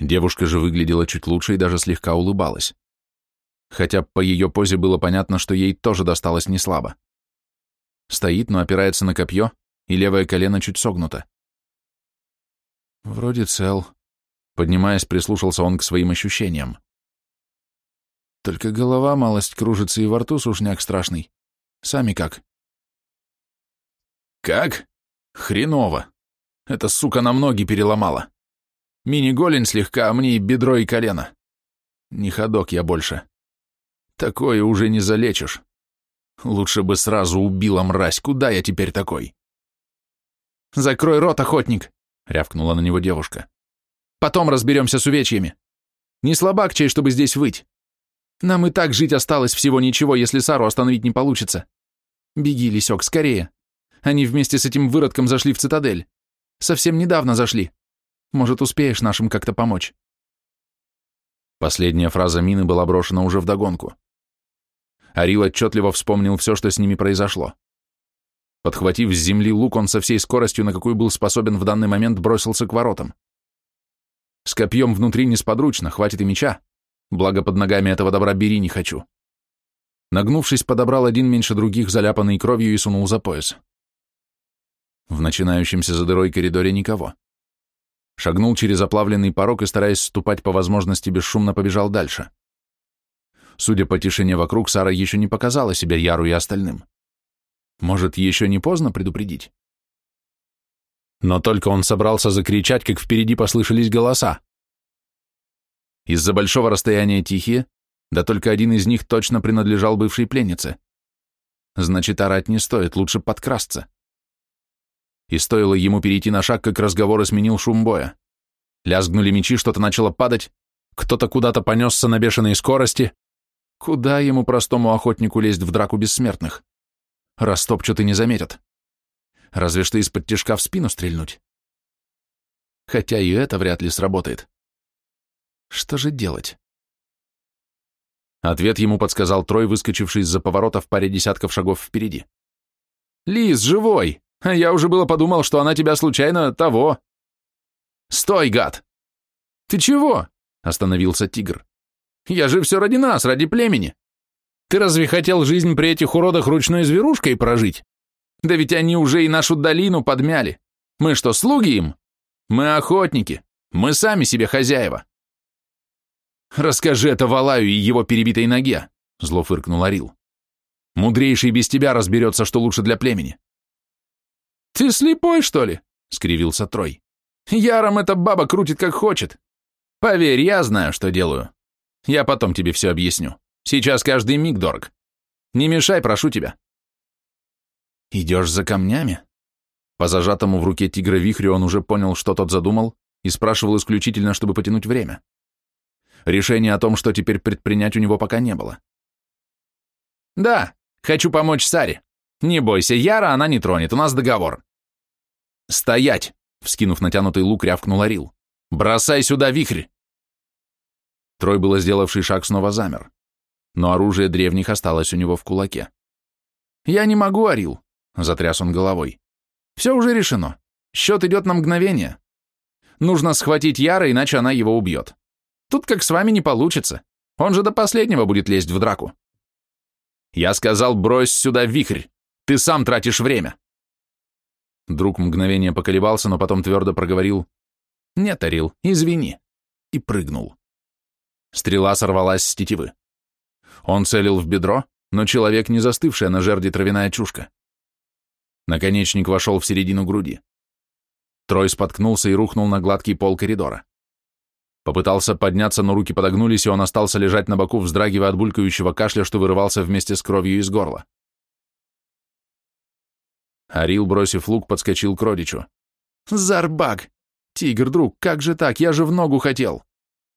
Девушка же выглядела чуть лучше и даже слегка улыбалась. Хотя по ее позе было понятно, что ей тоже досталось неслабо. Стоит, но опирается на копье, и левое колено чуть согнуто.
Вроде цел. Поднимаясь, прислушался он к своим ощущениям. Только голова малость кружится и во рту сушняк страшный. Сами как?
Как? Хреново. Эта сука на ноги переломала. Мини-голень слегка, а мне и бедро, и колено. Не ходок я больше. Такое уже не залечишь. Лучше бы сразу убила мразь. Куда я теперь такой?
«Закрой рот, охотник!» — рявкнула на него девушка. «Потом разберемся с увечьями. Не слабак чей, чтобы здесь выть. Нам и так жить осталось всего ничего, если Сару остановить не получится. Беги, Лисек, скорее. Они вместе с этим выродком зашли в цитадель. Совсем недавно зашли. Может, успеешь нашим как-то помочь?»
Последняя фраза Мины была брошена уже вдогонку. Арил отчетливо вспомнил все, что с ними произошло. Подхватив с земли лук, он со всей скоростью, на какую был способен в данный момент, бросился к воротам. С копьем внутри несподручно, хватит и меча. Благо под ногами этого добра бери не хочу. Нагнувшись, подобрал один меньше других, заляпанный кровью, и сунул за пояс. В начинающемся за дырой коридоре никого. Шагнул через оплавленный порог и, стараясь ступать по возможности, бесшумно побежал дальше. Судя по тишине вокруг, Сара еще не показала себя Яру и остальным. Может, еще не поздно предупредить? Но только он собрался закричать, как впереди послышались голоса. Из-за большого расстояния тихие, да только один из них точно принадлежал бывшей пленнице. Значит, орать не стоит, лучше подкрасться. И стоило ему перейти на шаг, как разговор сменил шум боя. Лязгнули мечи, что-то начало падать, кто-то куда-то понесся на бешеной скорости. Куда ему, простому охотнику, лезть в драку бессмертных? Растопчут и не заметят. Разве что из-под тяжка в спину стрельнуть. Хотя и это вряд ли сработает. Что же делать? Ответ ему подсказал Трой, выскочивший из-за поворота в паре десятков шагов впереди. «Лис, живой! Я уже было подумал, что она тебя случайно того...» «Стой, гад!» «Ты чего?» — остановился тигр. «Я же все ради нас, ради племени. Ты разве хотел жизнь при этих уродах ручной зверушкой прожить? Да ведь они уже и нашу долину подмяли. Мы что, слуги им? Мы охотники. Мы сами себе хозяева. Расскажи это Валаю и его перебитой ноге, зло фыркнул Арил. Мудрейший без тебя разберется, что лучше для племени. Ты слепой, что ли? скривился Трой. Яром эта баба крутит как хочет. Поверь, я знаю, что делаю. Я потом тебе все объясню. Сейчас каждый миг дорог. Не мешай, прошу тебя. Идешь за камнями? По зажатому в руке тигра вихрю он уже понял, что тот задумал, и спрашивал исключительно, чтобы потянуть время. Решения о том, что теперь предпринять у него пока не было. «Да, хочу помочь Саре. Не бойся, Яра она не тронет, у нас договор». «Стоять!» — вскинув натянутый лук, рявкнул Арил. «Бросай сюда вихрь!» Трой было сделавший шаг снова замер но оружие древних осталось у него в кулаке. «Я не могу, Арил», — затряс он головой. «Все уже решено. Счет идет на мгновение. Нужно схватить Яра, иначе она его убьет. Тут как с вами не получится. Он же до последнего будет лезть в драку». «Я сказал, брось сюда вихрь. Ты сам тратишь время». Друг мгновение поколебался, но потом твердо проговорил. «Нет, Арил, извини». И прыгнул. Стрела сорвалась с тетивы. Он целил в бедро, но человек не застывшая на жерди травяная чушка. Наконечник вошел в середину груди. Трой споткнулся и рухнул на гладкий пол коридора. Попытался подняться, но руки подогнулись, и он остался лежать на боку, вздрагивая от булькающего кашля, что вырывался вместе с кровью из горла. Арил, бросив лук, подскочил к родичу. «Зарбак! Тигр, друг, как же так? Я же в ногу хотел!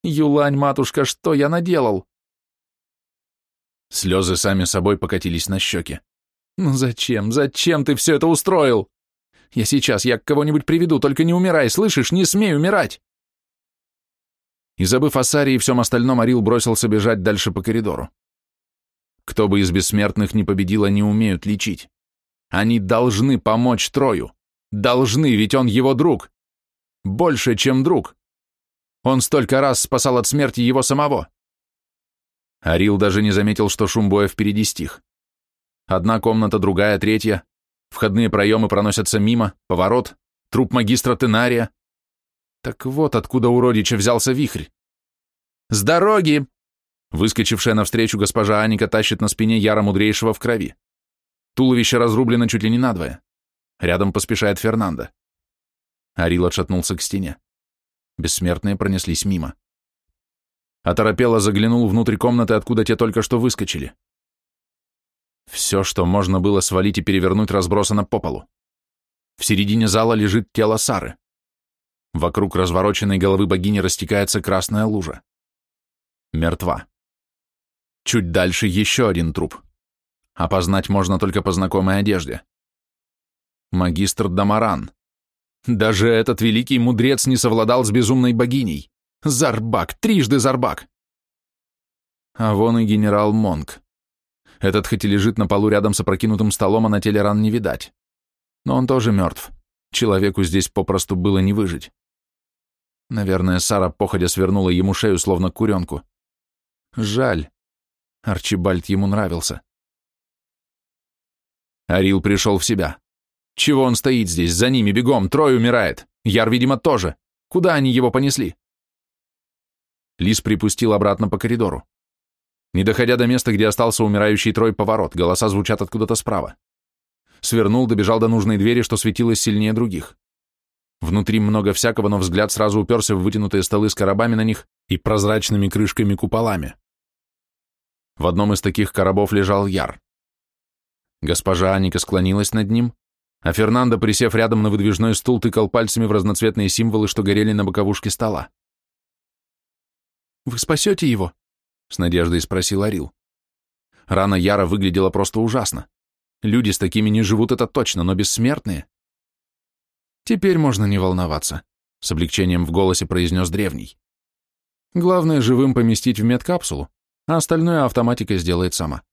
Юлань, матушка, что я наделал?» Слезы сами собой покатились на щеки. «Ну зачем, зачем ты все это устроил? Я сейчас, я кого-нибудь приведу, только не умирай, слышишь, не смей умирать!» И забыв о Саре и всем остальном, Арил бросился бежать дальше по коридору. Кто бы из бессмертных не победил, они умеют лечить. Они должны помочь Трою. Должны, ведь он его друг. Больше, чем друг. Он столько раз спасал от смерти его самого. Арил даже не заметил, что шум боя впереди стих. Одна комната, другая, третья. Входные проемы проносятся мимо, поворот, труп магистра Тенария. Так вот откуда у родича взялся вихрь. «С дороги!» Выскочившая навстречу госпожа Аника тащит на спине яра мудрейшего в крови. Туловище разрублено чуть ли не надвое. Рядом поспешает Фернандо. Арил отшатнулся к стене. Бессмертные пронеслись мимо. Оторопело заглянул внутрь комнаты, откуда те только что выскочили. Все, что можно было свалить и перевернуть, разбросано по полу. В середине зала лежит тело Сары. Вокруг развороченной головы богини растекается красная лужа. Мертва. Чуть дальше еще один труп. Опознать можно только по знакомой одежде. Магистр Дамаран. Даже этот великий мудрец не совладал с безумной богиней. Зарбак, трижды Зарбак. А вон и генерал Монг. Этот хоть и лежит на полу рядом с опрокинутым столом, а на теле ран не видать. Но он тоже мертв. Человеку здесь попросту было не выжить. Наверное, Сара походя свернула ему шею, словно куренку. Жаль. Арчибальд ему нравился. Арил пришел в себя. Чего он стоит здесь? За ними бегом, Трой умирает. Яр, видимо, тоже. Куда они его понесли? Лис припустил обратно по коридору. Не доходя до места, где остался умирающий Трой, поворот, голоса звучат откуда-то справа. Свернул, добежал до нужной двери, что светилось сильнее других. Внутри много всякого, но взгляд сразу уперся в вытянутые столы с коробами на них и прозрачными крышками-куполами. В одном из таких коробов лежал Яр. Госпожа Аника склонилась над ним, а Фернандо, присев рядом на выдвижной стул, тыкал пальцами в разноцветные символы, что горели на боковушке стола. «Вы спасете его?» — с надеждой спросил Арил. Рана Яра выглядела просто ужасно. Люди с такими не живут, это точно, но бессмертные. Теперь можно не волноваться, с облегчением в голосе произнес древний. Главное живым поместить в медкапсулу, а остальное автоматика сделает сама.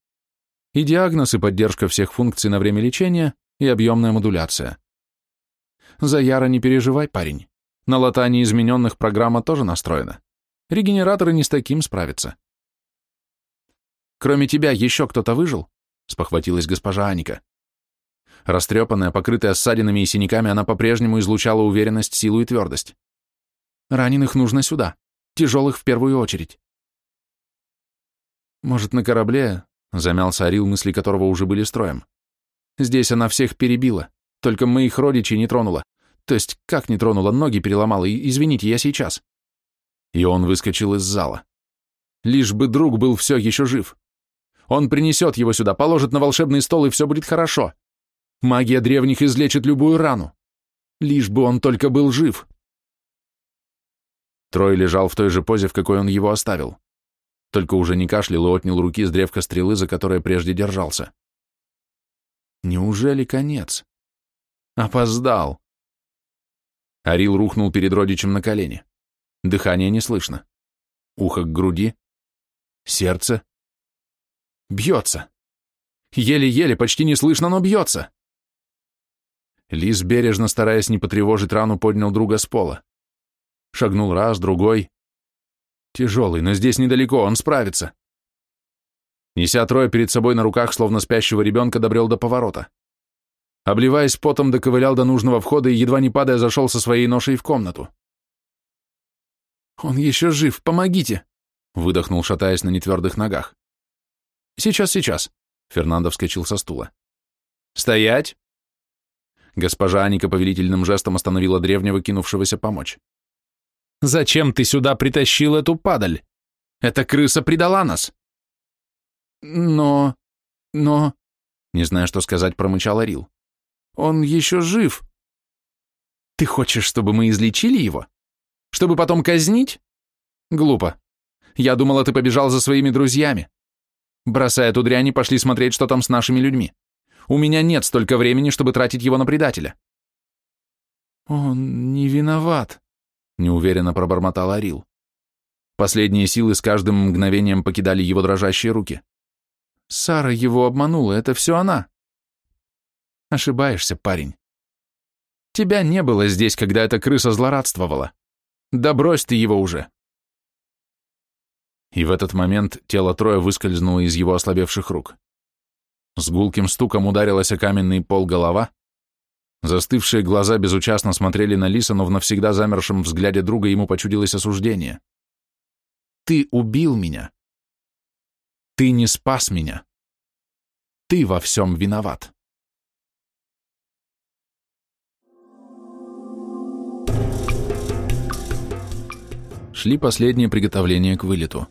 И диагноз, и поддержка всех функций на время лечения, и объемная модуляция. За Яра не переживай, парень. На латании измененных программа тоже настроена. Регенераторы не с таким справятся. Кроме тебя еще кто-то выжил? Спохватилась госпожа Аника. Растрепанная, покрытая ссадинами и синяками, она по-прежнему излучала уверенность, силу и твердость. Раненых нужно сюда, тяжелых в первую очередь. Может, на корабле, замялся Арил, мысли которого уже были строем. Здесь она всех перебила, только моих родичей не тронула. То есть, как не тронула, ноги переломала, и, извините, я сейчас. И он выскочил из зала. Лишь бы друг был все еще жив. Он принесет его сюда, положит на волшебный стол, и все будет хорошо. Магия древних излечит любую рану. Лишь бы он только был жив. Трой лежал в той же позе, в какой он его оставил. Только уже не кашлял и отнял руки с древка стрелы, за которой прежде держался. Неужели конец? Опоздал. Арил рухнул перед родичем на колени. Дыхания не слышно. Ухо к груди. Сердце. Бьется. Еле-еле, почти не слышно, но бьется. Лис, бережно стараясь не потревожить рану, поднял друга с пола. Шагнул раз, другой. Тяжелый, но здесь недалеко, он справится. Неся трое перед собой на руках, словно спящего ребенка, добрел до поворота. Обливаясь потом, доковылял до нужного входа и, едва не падая, зашел со своей ношей в комнату. «Он еще жив, помогите!» — выдохнул, шатаясь на нетвердых ногах. «Сейчас, сейчас!» — Фернандо вскочил со стула. «Стоять!» Госпожа Аника повелительным жестом остановила древнего, кинувшегося помочь. «Зачем ты сюда притащил эту падаль? Эта крыса предала нас!» «Но... но...» Не зная, что сказать, промычал Арил. «Он еще жив!» «Ты хочешь, чтобы мы излечили его? Чтобы потом казнить? Глупо. Я думала, ты побежал за своими друзьями. Бросая эту дрянь и пошли смотреть, что там с нашими людьми. У меня нет столько времени, чтобы тратить его на предателя». «Он не виноват», — неуверенно пробормотал Арил. Последние силы с каждым мгновением покидали его дрожащие руки. Сара его обманула, это все она. Ошибаешься, парень. Тебя не было здесь, когда эта крыса злорадствовала. Да брось ты его уже. И в этот момент тело Троя выскользнуло из его ослабевших рук. С гулким стуком ударилась о каменный пол голова, Застывшие глаза безучастно смотрели на Лиса, но в навсегда замершем взгляде друга ему почудилось осуждение. «Ты убил меня. Ты не спас меня. Ты во всем виноват». Шли последние приготовления к вылету.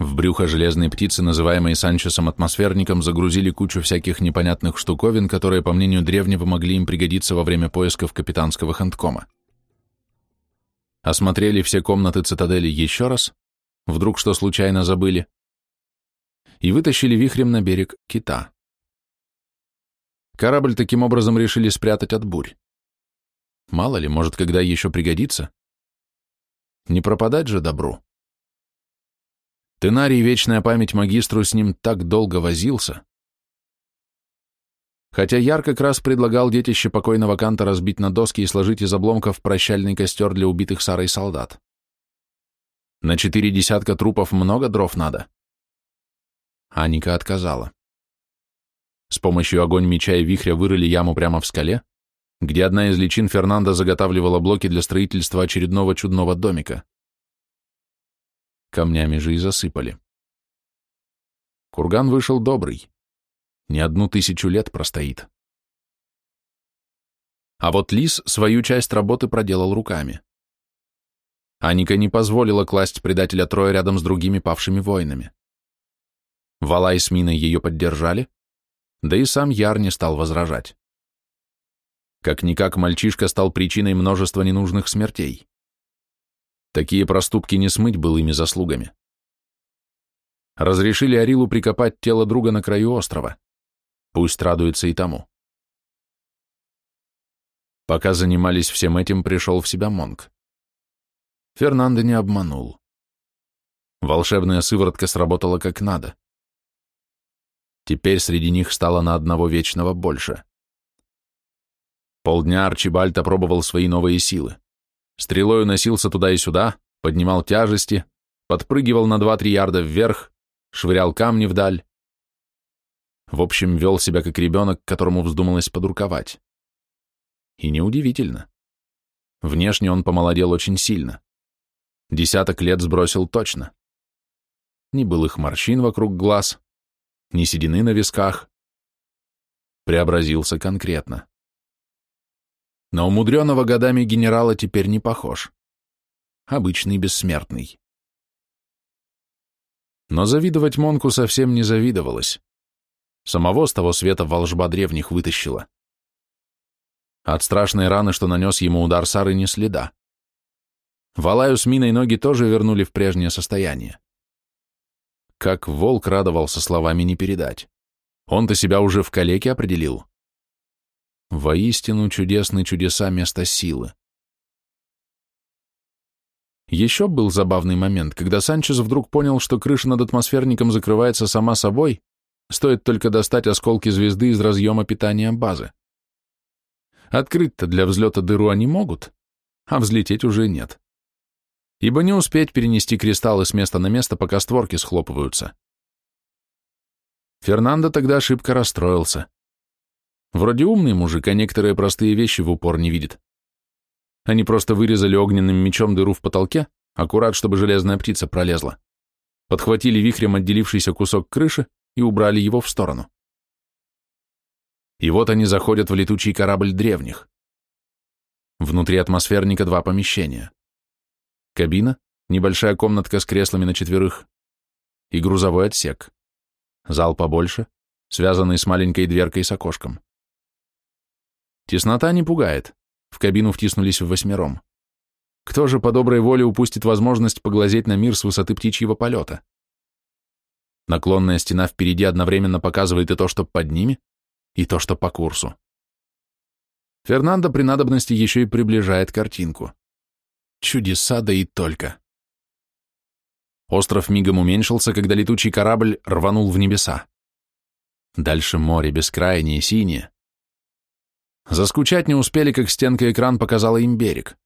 В брюхо железной птицы, называемой Санчесом атмосферником, загрузили кучу всяких непонятных штуковин, которые, по мнению древнего, могли им пригодиться во время поисков капитанского хэндкома. Осмотрели все комнаты цитадели еще раз, вдруг что случайно забыли, и вытащили вихрем на берег кита. Корабль таким образом решили спрятать от бурь. Мало ли, может, когда еще пригодится. Не пропадать же добру. Тенарий, вечная память магистру, с ним так долго возился. Хотя Яр как раз предлагал детище покойного Канта разбить на доски и сложить из обломков прощальный костер для убитых Сарой солдат. На четыре десятка трупов много дров надо. Аника отказала. С помощью огонь меча и вихря вырыли яму прямо в скале, где одна из личин Фернандо заготавливала блоки для строительства очередного чудного домика. Камнями же и засыпали. Курган вышел добрый. Не одну тысячу лет простоит. А вот Лис свою часть работы проделал руками. Аника не позволила класть предателя Троя рядом с другими павшими воинами. Вала и с Миной ее поддержали, да и сам Яр не стал возражать. Как-никак мальчишка стал причиной множества ненужных смертей. Такие проступки не смыть былыми заслугами. Разрешили Арилу прикопать тело друга на краю острова. Пусть радуется и тому. Пока занимались всем этим, пришел в себя Монг. Фернандо не обманул. Волшебная сыворотка сработала как надо. Теперь среди них стало на одного вечного больше. Полдня Арчибальд опробовал свои новые силы. Стрелою носился туда и сюда, поднимал тяжести, подпрыгивал на два-три ярда вверх, швырял камни вдаль. В общем, вел себя как ребенок, которому вздумалось подурковать. И неудивительно. Внешне он помолодел очень сильно. Десяток лет сбросил точно. Ни былых морщин вокруг глаз, ни седины на висках. Преобразился конкретно. На умудренного годами генерала теперь не похож. Обычный бессмертный. Но завидовать Монку совсем не завидовалось. Самого с того света волжба древних вытащила. От страшной раны, что нанес ему удар Сары, не следа. Валаю с Миной ноги тоже вернули в прежнее состояние. Как волк радовался словами не передать. Он-то себя уже в калеке определил. Воистину чудесны чудеса места силы. Еще был забавный момент, когда Санчес вдруг понял, что крыша над атмосферником закрывается сама собой, стоит только достать осколки звезды из разъема питания базы. Открыть-то для взлета дыру они могут, а взлететь уже нет. Ибо не успеть перенести кристаллы с места на место, пока створки схлопываются. Фернандо тогда ошибко расстроился. Вроде умный мужик, а некоторые простые вещи в упор не видит. Они просто вырезали огненным мечом дыру в потолке, аккурат, чтобы железная птица пролезла. Подхватили вихрем отделившийся кусок крыши и убрали его в сторону. И вот они заходят в летучий корабль древних. Внутри атмосферника два помещения. Кабина, небольшая комнатка с креслами на четверых и грузовой отсек. Зал побольше, связанный с маленькой дверкой с окошком. Теснота не пугает. В кабину втиснулись в восьмером. Кто же по доброй воле упустит возможность поглазеть на мир с высоты птичьего полета? Наклонная стена впереди одновременно показывает и то, что под ними, и то, что по курсу. Фернандо при надобности еще и приближает картинку. Чудеса да и только. Остров мигом уменьшился, когда летучий корабль рванул в небеса. Дальше море бескрайнее, синее. Заскучать не успели, как стенка экран показала им берег.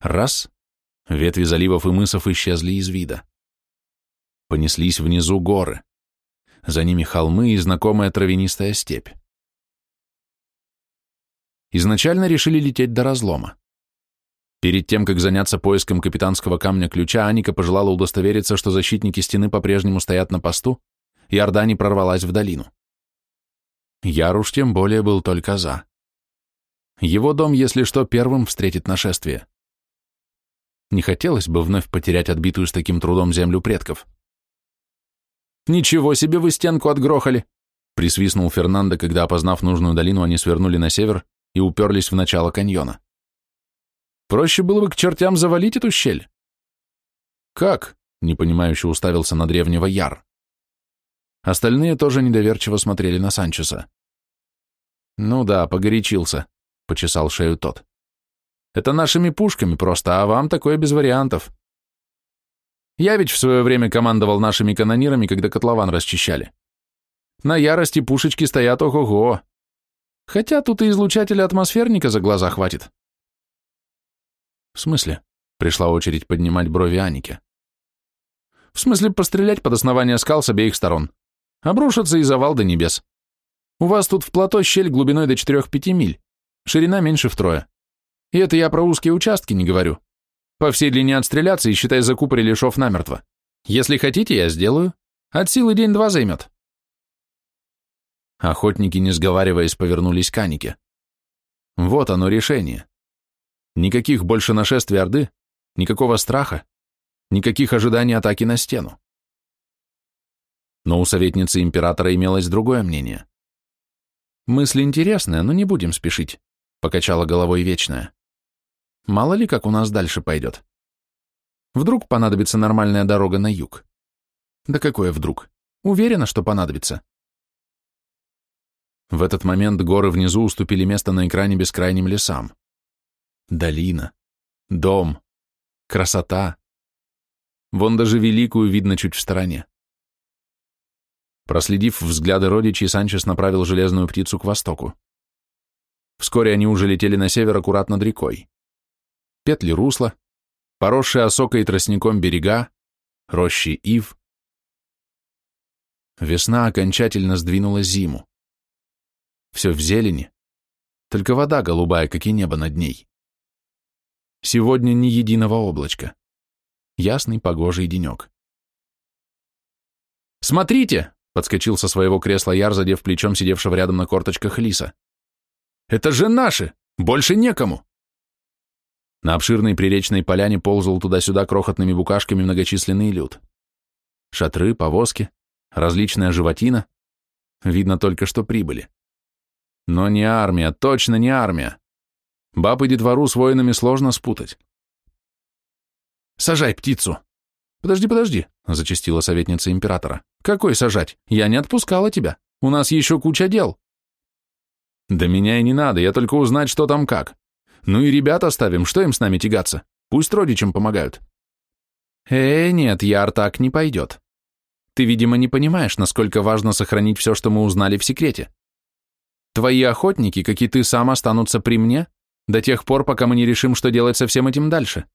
Раз — ветви заливов и мысов исчезли из вида. Понеслись внизу горы. За ними холмы и знакомая травянистая степь. изначально решили лететь до разлома. Перед тем, как заняться поиском капитанского камня ключа, Аника пожелала удостовериться, что защитники стены по-прежнему стоят на посту, и Орда не прорвалась в долину. Яруш тем более был только за. Его дом, если что, первым встретит нашествие. Не хотелось бы вновь потерять отбитую с таким трудом землю предков. «Ничего себе вы стенку отгрохали!» — присвистнул Фернандо, когда, опознав нужную долину, они свернули на север и уперлись в начало каньона. Проще было бы к чертям завалить эту щель. Как? Непонимающе уставился на древнего Яр. Остальные тоже недоверчиво смотрели на Санчеса. Ну да, погорячился, почесал шею тот. Это нашими пушками просто, а вам такое без вариантов. Я ведь в свое время командовал нашими канонирами, когда котлован расчищали. На ярости пушечки стоят ого-го. Хотя тут и излучателя атмосферника за глаза хватит. «В смысле?» — пришла очередь поднимать брови Анике. «В смысле пострелять под основание скал с обеих сторон. Обрушиться и завал до небес. У вас тут в плато щель глубиной до 4-5 миль, ширина меньше втрое. И это я про узкие участки не говорю. По всей длине отстреляться и, считай, закупорили шов намертво. Если хотите, я сделаю. От силы день-два займет». Охотники, не сговариваясь, повернулись к Анике. Вот оно решение. Никаких больше нашествий Орды, никакого страха, никаких ожиданий атаки на стену. Но у советницы императора имелось другое мнение. «Мысль интересная, но не будем спешить», — покачала головой Вечная. «Мало ли, как у нас дальше пойдет. Вдруг понадобится нормальная дорога на юг. Да какое вдруг? Уверена, что понадобится». В этот момент горы внизу уступили место на экране бескрайним лесам. Долина. Дом. Красота. Вон даже великую видно чуть в стороне. Проследив взгляды родичей, Санчес направил железную птицу к востоку. Вскоре они уже летели на север аккуратно над рекой. Петли русла, поросшие осокой и тростником берега, рощи ив. Весна окончательно сдвинула зиму. Все в зелени, только вода голубая, как и небо над ней. Сегодня ни единого облачка. Ясный погожий денек. «Смотрите!» — подскочил со своего кресла Яр, задев плечом сидевшего рядом на корточках Лиса. «Это же наши! Больше некому!» На обширной приречной поляне ползал туда-сюда крохотными букашками многочисленный люд. Шатры, повозки, различная животина. Видно только, что прибыли. Но не армия, точно не армия. Баб и детвору с воинами сложно спутать. «Сажай птицу!» «Подожди, подожди», — зачастила советница императора. «Какой сажать? Я не отпускала тебя. У нас еще куча дел». «Да меня и не надо, я только узнать, что там как. Ну и ребят оставим, что им с нами тягаться? Пусть родичам помогают». «Э, нет, Яр так не пойдет. Ты, видимо, не понимаешь, насколько важно сохранить все, что мы узнали в секрете. Твои охотники, как и ты сам, останутся при мне, до тех пор, пока мы не решим, что делать со всем этим дальше.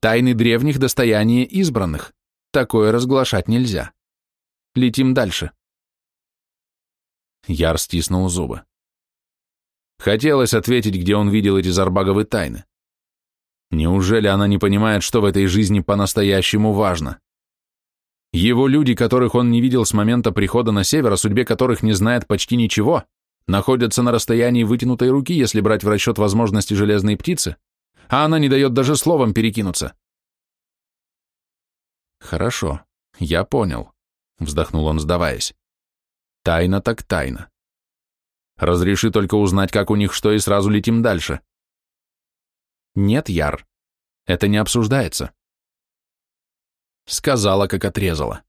Тайны древних – достояние избранных. Такое разглашать нельзя. Летим дальше. Яр стиснул зубы. Хотелось ответить, где он видел эти зарбаговые тайны. Неужели она не понимает, что в этой жизни по-настоящему важно? Его люди, которых он не видел с момента прихода на север, о судьбе которых не знает почти ничего, находятся на расстоянии вытянутой руки, если брать в расчет возможности железной птицы, а она не дает даже словом перекинуться. «Хорошо, я понял», — вздохнул он, сдаваясь. «Тайна так тайна. Разреши только узнать, как у них что, и сразу летим дальше». «Нет, Яр, это не обсуждается». Сказала, как отрезала.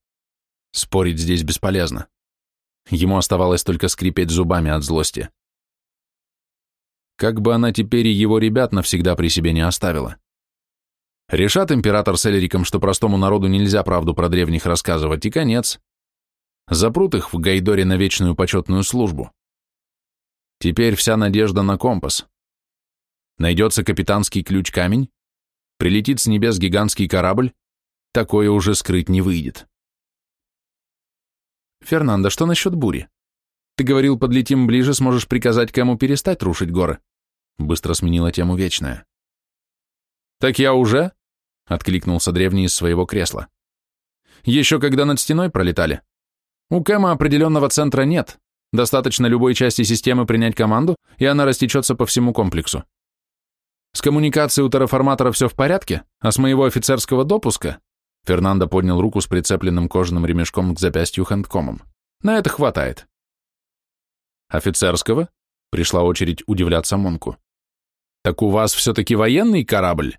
Спорить здесь бесполезно. Ему оставалось только скрипеть зубами от злости. Как бы она теперь и его ребят навсегда при себе не оставила. Решат император с Элериком, что простому народу нельзя правду про древних рассказывать, и конец. Запрут их в Гайдоре на вечную почетную службу. Теперь вся надежда на компас. Найдется капитанский ключ-камень, прилетит с небес гигантский корабль, такое уже скрыть не выйдет. Фернандо, что насчет бури? Ты говорил, подлетим ближе, сможешь приказать кому перестать рушить горы. Быстро сменила тему Вечная. Так я уже? Откликнулся древний из своего кресла. Еще когда над стеной пролетали. У Кэма определенного центра нет. Достаточно любой части системы принять команду, и она растечется по всему комплексу. С коммуникацией у терраформатора все в порядке, а с моего офицерского допуска Фернандо поднял руку с прицепленным кожаным ремешком к запястью хэндкомом. На это хватает. Офицерского? Пришла очередь удивляться Монку. Так у вас все-таки военный корабль?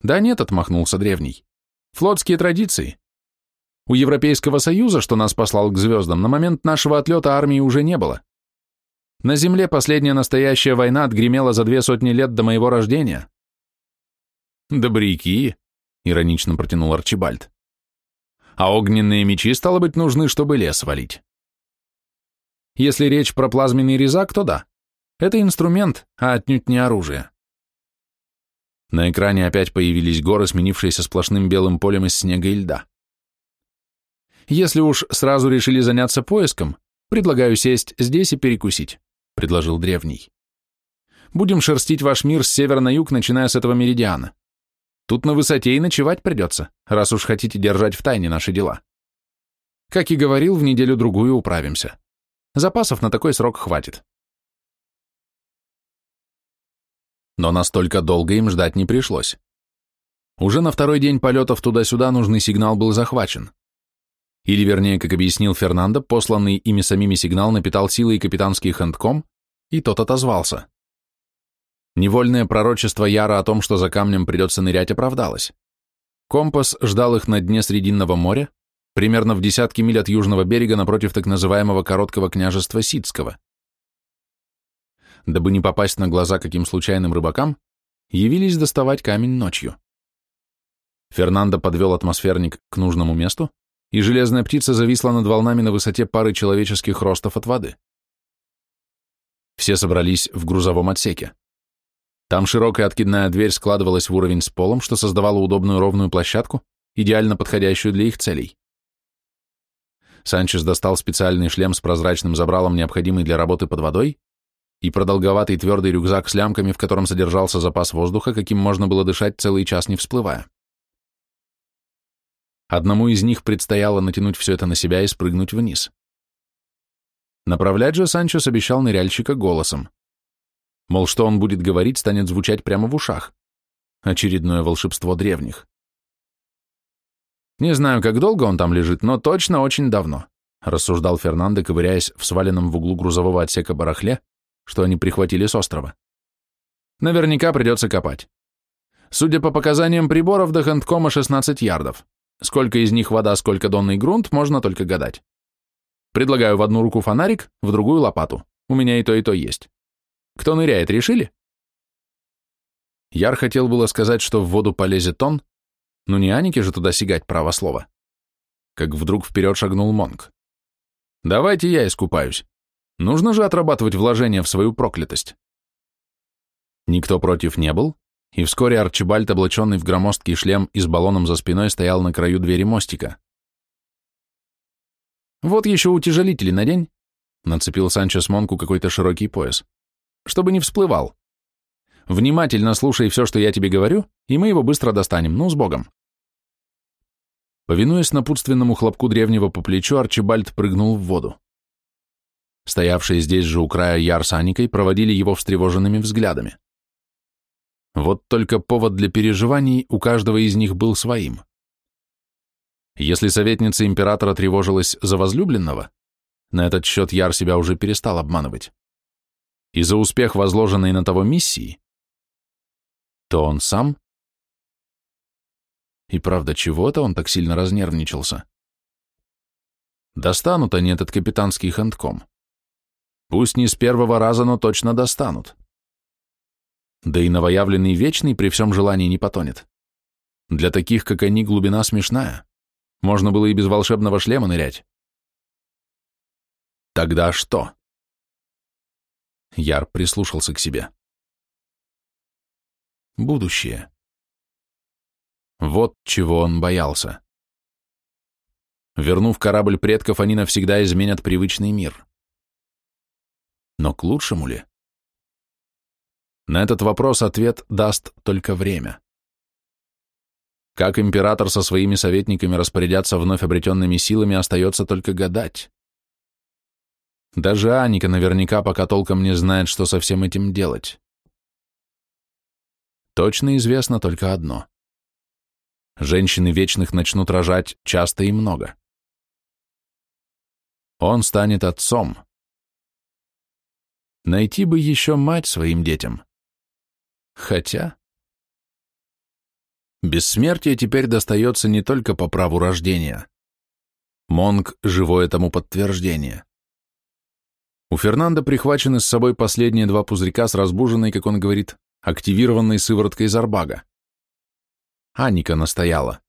Да нет, отмахнулся древний. Флотские традиции. У Европейского Союза, что нас послал к звездам, на момент нашего отлета армии уже не было. На Земле последняя настоящая война отгремела за две сотни лет до моего рождения. Добряки, иронично протянул Арчибальд. А огненные мечи, стало быть, нужны, чтобы лес валить. Если речь про плазменный резак, то да. Это инструмент, а отнюдь не оружие. На экране опять появились горы, сменившиеся сплошным белым полем из снега и льда. Если уж сразу решили заняться поиском, предлагаю сесть здесь и перекусить предложил древний. Будем шерстить ваш мир с севера на юг, начиная с этого меридиана. Тут на высоте и ночевать придется, раз уж хотите держать в тайне наши дела. Как и говорил, в неделю-другую управимся. Запасов на такой срок хватит. Но настолько долго им ждать не пришлось. Уже на второй день полетов туда-сюда нужный сигнал был захвачен. Или, вернее, как объяснил Фернандо, посланный ими самими сигнал напитал силой капитанский хэндком, и тот отозвался. Невольное пророчество Яра о том, что за камнем придется нырять, оправдалось. Компас ждал их на дне Срединного моря, примерно в десятки миль от южного берега напротив так называемого короткого княжества Сидского. Дабы не попасть на глаза каким случайным рыбакам, явились доставать камень ночью. Фернандо подвел атмосферник к нужному месту, и железная птица зависла над волнами на высоте пары человеческих ростов от воды. Все собрались в грузовом отсеке. Там широкая откидная дверь складывалась в уровень с полом, что создавало удобную ровную площадку, идеально подходящую для их целей. Санчес достал специальный шлем с прозрачным забралом, необходимый для работы под водой, и продолговатый твердый рюкзак с лямками, в котором содержался запас воздуха, каким можно было дышать целый час не всплывая. Одному из них предстояло натянуть все это на себя и спрыгнуть вниз. Направлять же Санчес обещал ныряльщика голосом. Мол, что он будет говорить, станет звучать прямо в ушах. Очередное волшебство древних. Не знаю, как долго он там лежит, но точно очень давно, рассуждал Фернандо, ковыряясь в сваленном в углу грузового отсека барахле, что они прихватили с острова. Наверняка придется копать. Судя по показаниям приборов, до хэндкома 16 ярдов. Сколько из них вода, сколько донный грунт, можно только гадать. Предлагаю в одну руку фонарик, в другую лопату. У меня и то, и то есть. Кто ныряет, решили? Яр хотел было сказать, что в воду полезет он, но не Анике же туда сигать, право слова. Как вдруг вперед шагнул Монг. Давайте я искупаюсь. Нужно же отрабатывать вложения в свою проклятость. Никто против не был, и вскоре Арчибальд, облаченный в громоздкий шлем и с баллоном за спиной, стоял на краю двери мостика. «Вот еще утяжелители надень», — нацепил Санчес Монку какой-то широкий пояс, «чтобы не всплывал. Внимательно слушай все, что я тебе говорю, и мы его быстро достанем, ну, с Богом». Повинуясь напутственному хлопку древнего по плечу, Арчибальд прыгнул в воду. Стоявшие здесь же у края Яр с Аникой проводили его встревоженными взглядами. Вот только повод для переживаний у каждого из них был своим. Если советница императора тревожилась за возлюбленного, на этот счет Яр себя уже перестал обманывать, и за успех возложенной на того миссии, то он сам... И правда, чего-то он так сильно разнервничался. Достанут они этот капитанский хэндком. Пусть не с первого раза, но точно достанут. Да и новоявленный вечный при всем желании не потонет. Для таких, как они, глубина смешная. Можно было и без волшебного шлема нырять. Тогда что? Яр прислушался к себе. Будущее. Вот чего он боялся. Вернув корабль предков, они навсегда изменят привычный мир.
Но к лучшему ли? На этот вопрос ответ даст только время. Как император со своими советниками распорядятся вновь обретенными силами, остается только гадать. Даже Аника наверняка пока толком не знает, что со всем этим делать. Точно известно только одно. Женщины вечных начнут рожать часто и много. Он станет отцом. Найти бы еще мать своим детям. Хотя... Бессмертие теперь достается не только по праву рождения. Монг – живое тому подтверждение. У Фернанда прихвачены с собой последние два пузырька с разбуженной, как он говорит, активированной сывороткой Зарбага. Аника настояла.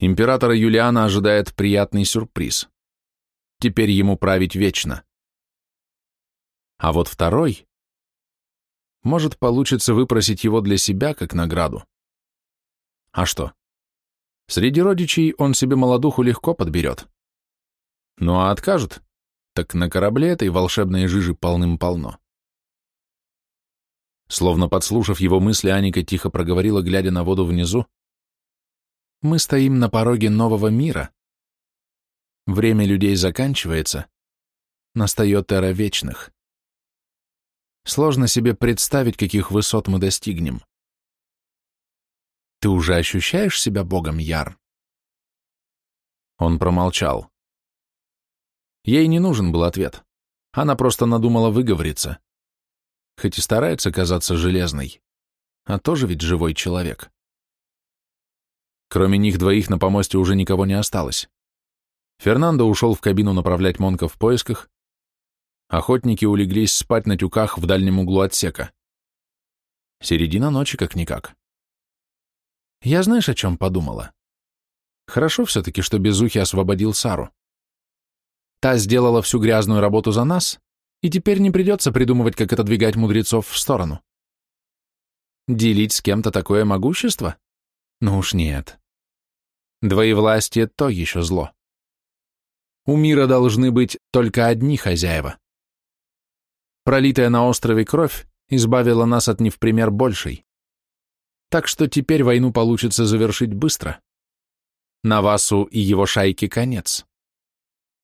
Императора Юлиана ожидает приятный сюрприз. Теперь ему править вечно. А вот второй... Может, получится выпросить его для себя как награду. А что? Среди родичей он себе молодуху легко подберет. Ну а откажут? Так на корабле этой волшебной жижи полным-полно. Словно подслушав его мысли, Аника тихо проговорила, глядя на воду внизу. «Мы стоим на пороге нового мира. Время людей заканчивается. Настает эра вечных. Сложно себе представить, каких высот мы достигнем. Ты уже ощущаешь себя Богом, Яр?» Он промолчал. Ей не нужен был ответ. Она просто надумала выговориться хоть и старается казаться железной, а тоже ведь живой человек. Кроме них двоих на помосте уже никого не осталось. Фернандо ушел в кабину направлять Монка в поисках. Охотники улеглись спать на тюках в дальнем углу отсека. Середина ночи как-никак. Я знаешь, о чем подумала? Хорошо все-таки, что Безухи освободил Сару. Та сделала всю грязную работу за нас, и теперь не придется придумывать, как отодвигать мудрецов в сторону. Делить с кем-то такое могущество? Ну уж нет. Двоевластие — то еще зло. У мира должны быть только одни хозяева. Пролитая на острове кровь избавила нас от не в пример большей. Так что теперь войну получится завершить быстро. Навасу и его шайке конец.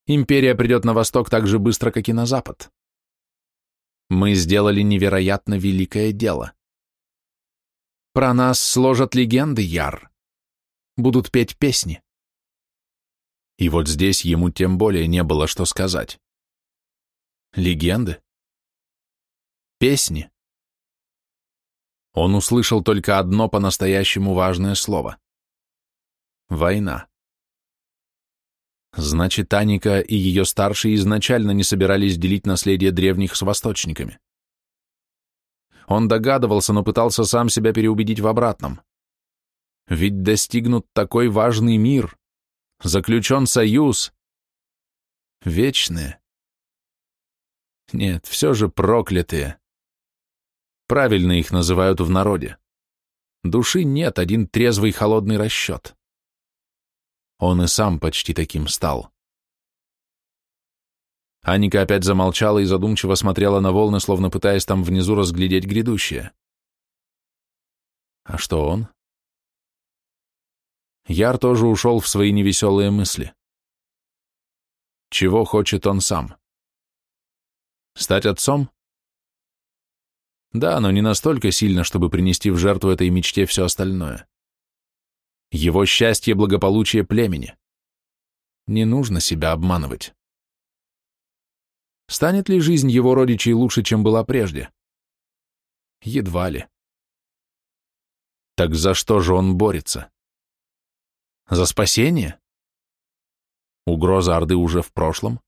Империя придет на восток так же быстро, как и на запад. Мы сделали невероятно великое дело. Про нас сложат легенды, Яр. Будут петь песни. И вот здесь ему тем более не было что сказать. Легенды? Песни? Он услышал только одно по-настоящему важное слово. Война. Значит, Аника и ее старшие изначально не собирались делить наследие древних с восточниками. Он догадывался, но пытался сам себя переубедить в обратном. Ведь достигнут такой важный мир, заключен союз. Вечные. Нет, все же проклятые. Правильно их называют в народе. Души нет, один трезвый холодный расчет. Он и сам почти таким стал. Аника опять замолчала и задумчиво смотрела на волны, словно пытаясь там внизу разглядеть грядущее. А что он? Яр тоже ушел в свои невеселые мысли. Чего хочет он сам? Стать отцом? Да, но не настолько сильно, чтобы принести в жертву этой мечте все остальное его счастье, благополучие племени. Не нужно себя обманывать. Станет ли жизнь его родичей лучше, чем была прежде? Едва ли. Так за что же он борется? За спасение? Угроза Орды уже в прошлом?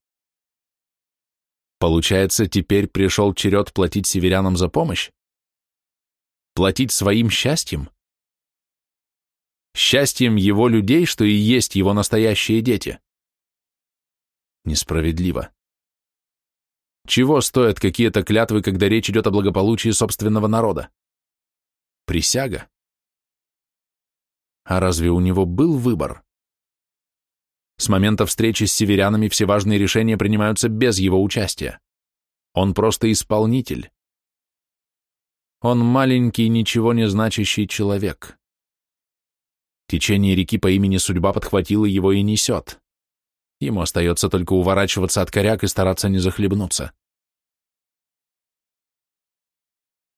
Получается, теперь пришел черед платить северянам за помощь? Платить своим счастьем? счастьем его людей, что и есть его настоящие дети. Несправедливо. Чего стоят какие-то клятвы, когда речь идет о благополучии собственного народа? Присяга. А разве у него был выбор? С момента встречи с северянами все важные решения принимаются без его участия. Он просто исполнитель. Он маленький, ничего не значащий человек. Течение реки по имени Судьба подхватило его и несет. Ему остается только уворачиваться от коряк и стараться не захлебнуться.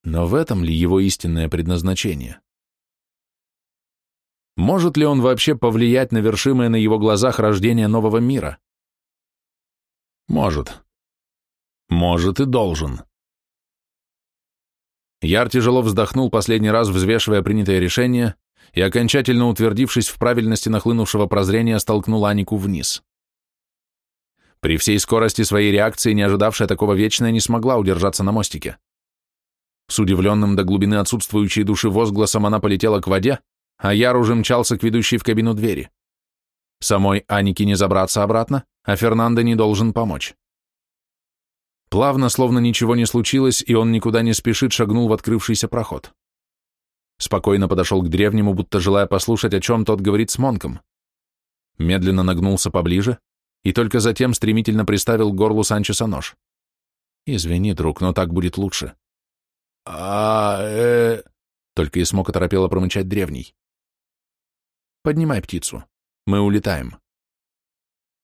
Но в этом ли его истинное предназначение? Может ли он вообще повлиять на вершимое на его глазах рождение нового мира? Может. Может и должен. Яр тяжело вздохнул последний раз, взвешивая принятое решение, и, окончательно утвердившись в правильности нахлынувшего прозрения, столкнул Анику вниз. При всей скорости своей реакции, не ожидавшая такого вечная, не смогла удержаться на мостике. С удивленным до глубины отсутствующей души возгласом она полетела к воде, а Яр уже мчался к ведущей в кабину двери. Самой Анике не забраться обратно, а Фернандо не должен помочь. Плавно, словно ничего не случилось, и он никуда не спешит, шагнул в открывшийся проход. Спокойно подошел к древнему, будто желая послушать, о чем тот говорит с Монком. Медленно нагнулся поближе и только затем стремительно приставил к горлу Санчеса нож. «Извини, друг, но так будет лучше».
«А, э...» — только и смог оторопело промычать древний.
Поднимай птицу. Мы улетаем.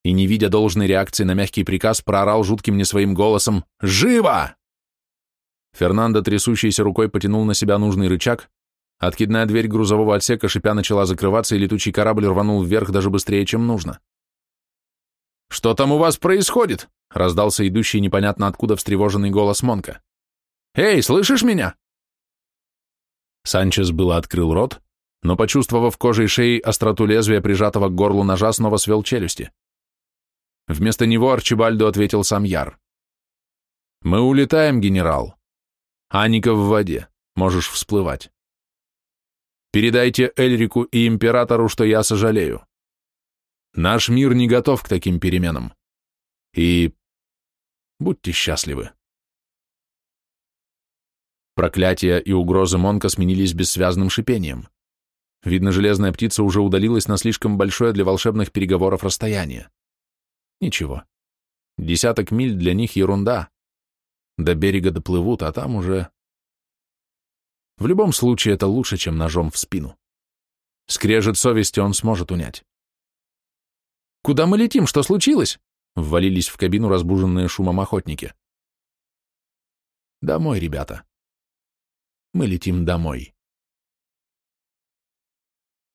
И, не видя должной реакции на мягкий приказ, проорал жутким не своим голосом «Живо!». Фернандо, трясущейся рукой, потянул на себя нужный рычаг, откидная дверь грузового отсека шипя начала закрываться, и летучий корабль рванул вверх даже быстрее, чем нужно. «Что там у вас происходит?» — раздался идущий непонятно откуда встревоженный голос Монка. «Эй, слышишь меня?» Санчес было открыл рот, но, почувствовав кожей шеи остроту лезвия, прижатого к горлу ножа, снова свел челюсти. Вместо него Арчибальду ответил сам Яр. «Мы улетаем, генерал. Аника в воде. Можешь всплывать. Передайте Эльрику и императору, что я сожалею. Наш мир не готов к таким переменам. И будьте счастливы». Проклятия и угрозы Монка сменились бессвязным шипением. Видно, железная птица уже удалилась на слишком большое для волшебных переговоров расстояние. Ничего. Десяток миль для них ерунда. До берега доплывут, а там уже... В любом случае это лучше, чем ножом в спину. Скрежет совести он сможет унять. «Куда мы летим? Что случилось?» Ввалились в кабину разбуженные шумом охотники. «Домой, ребята. Мы летим домой».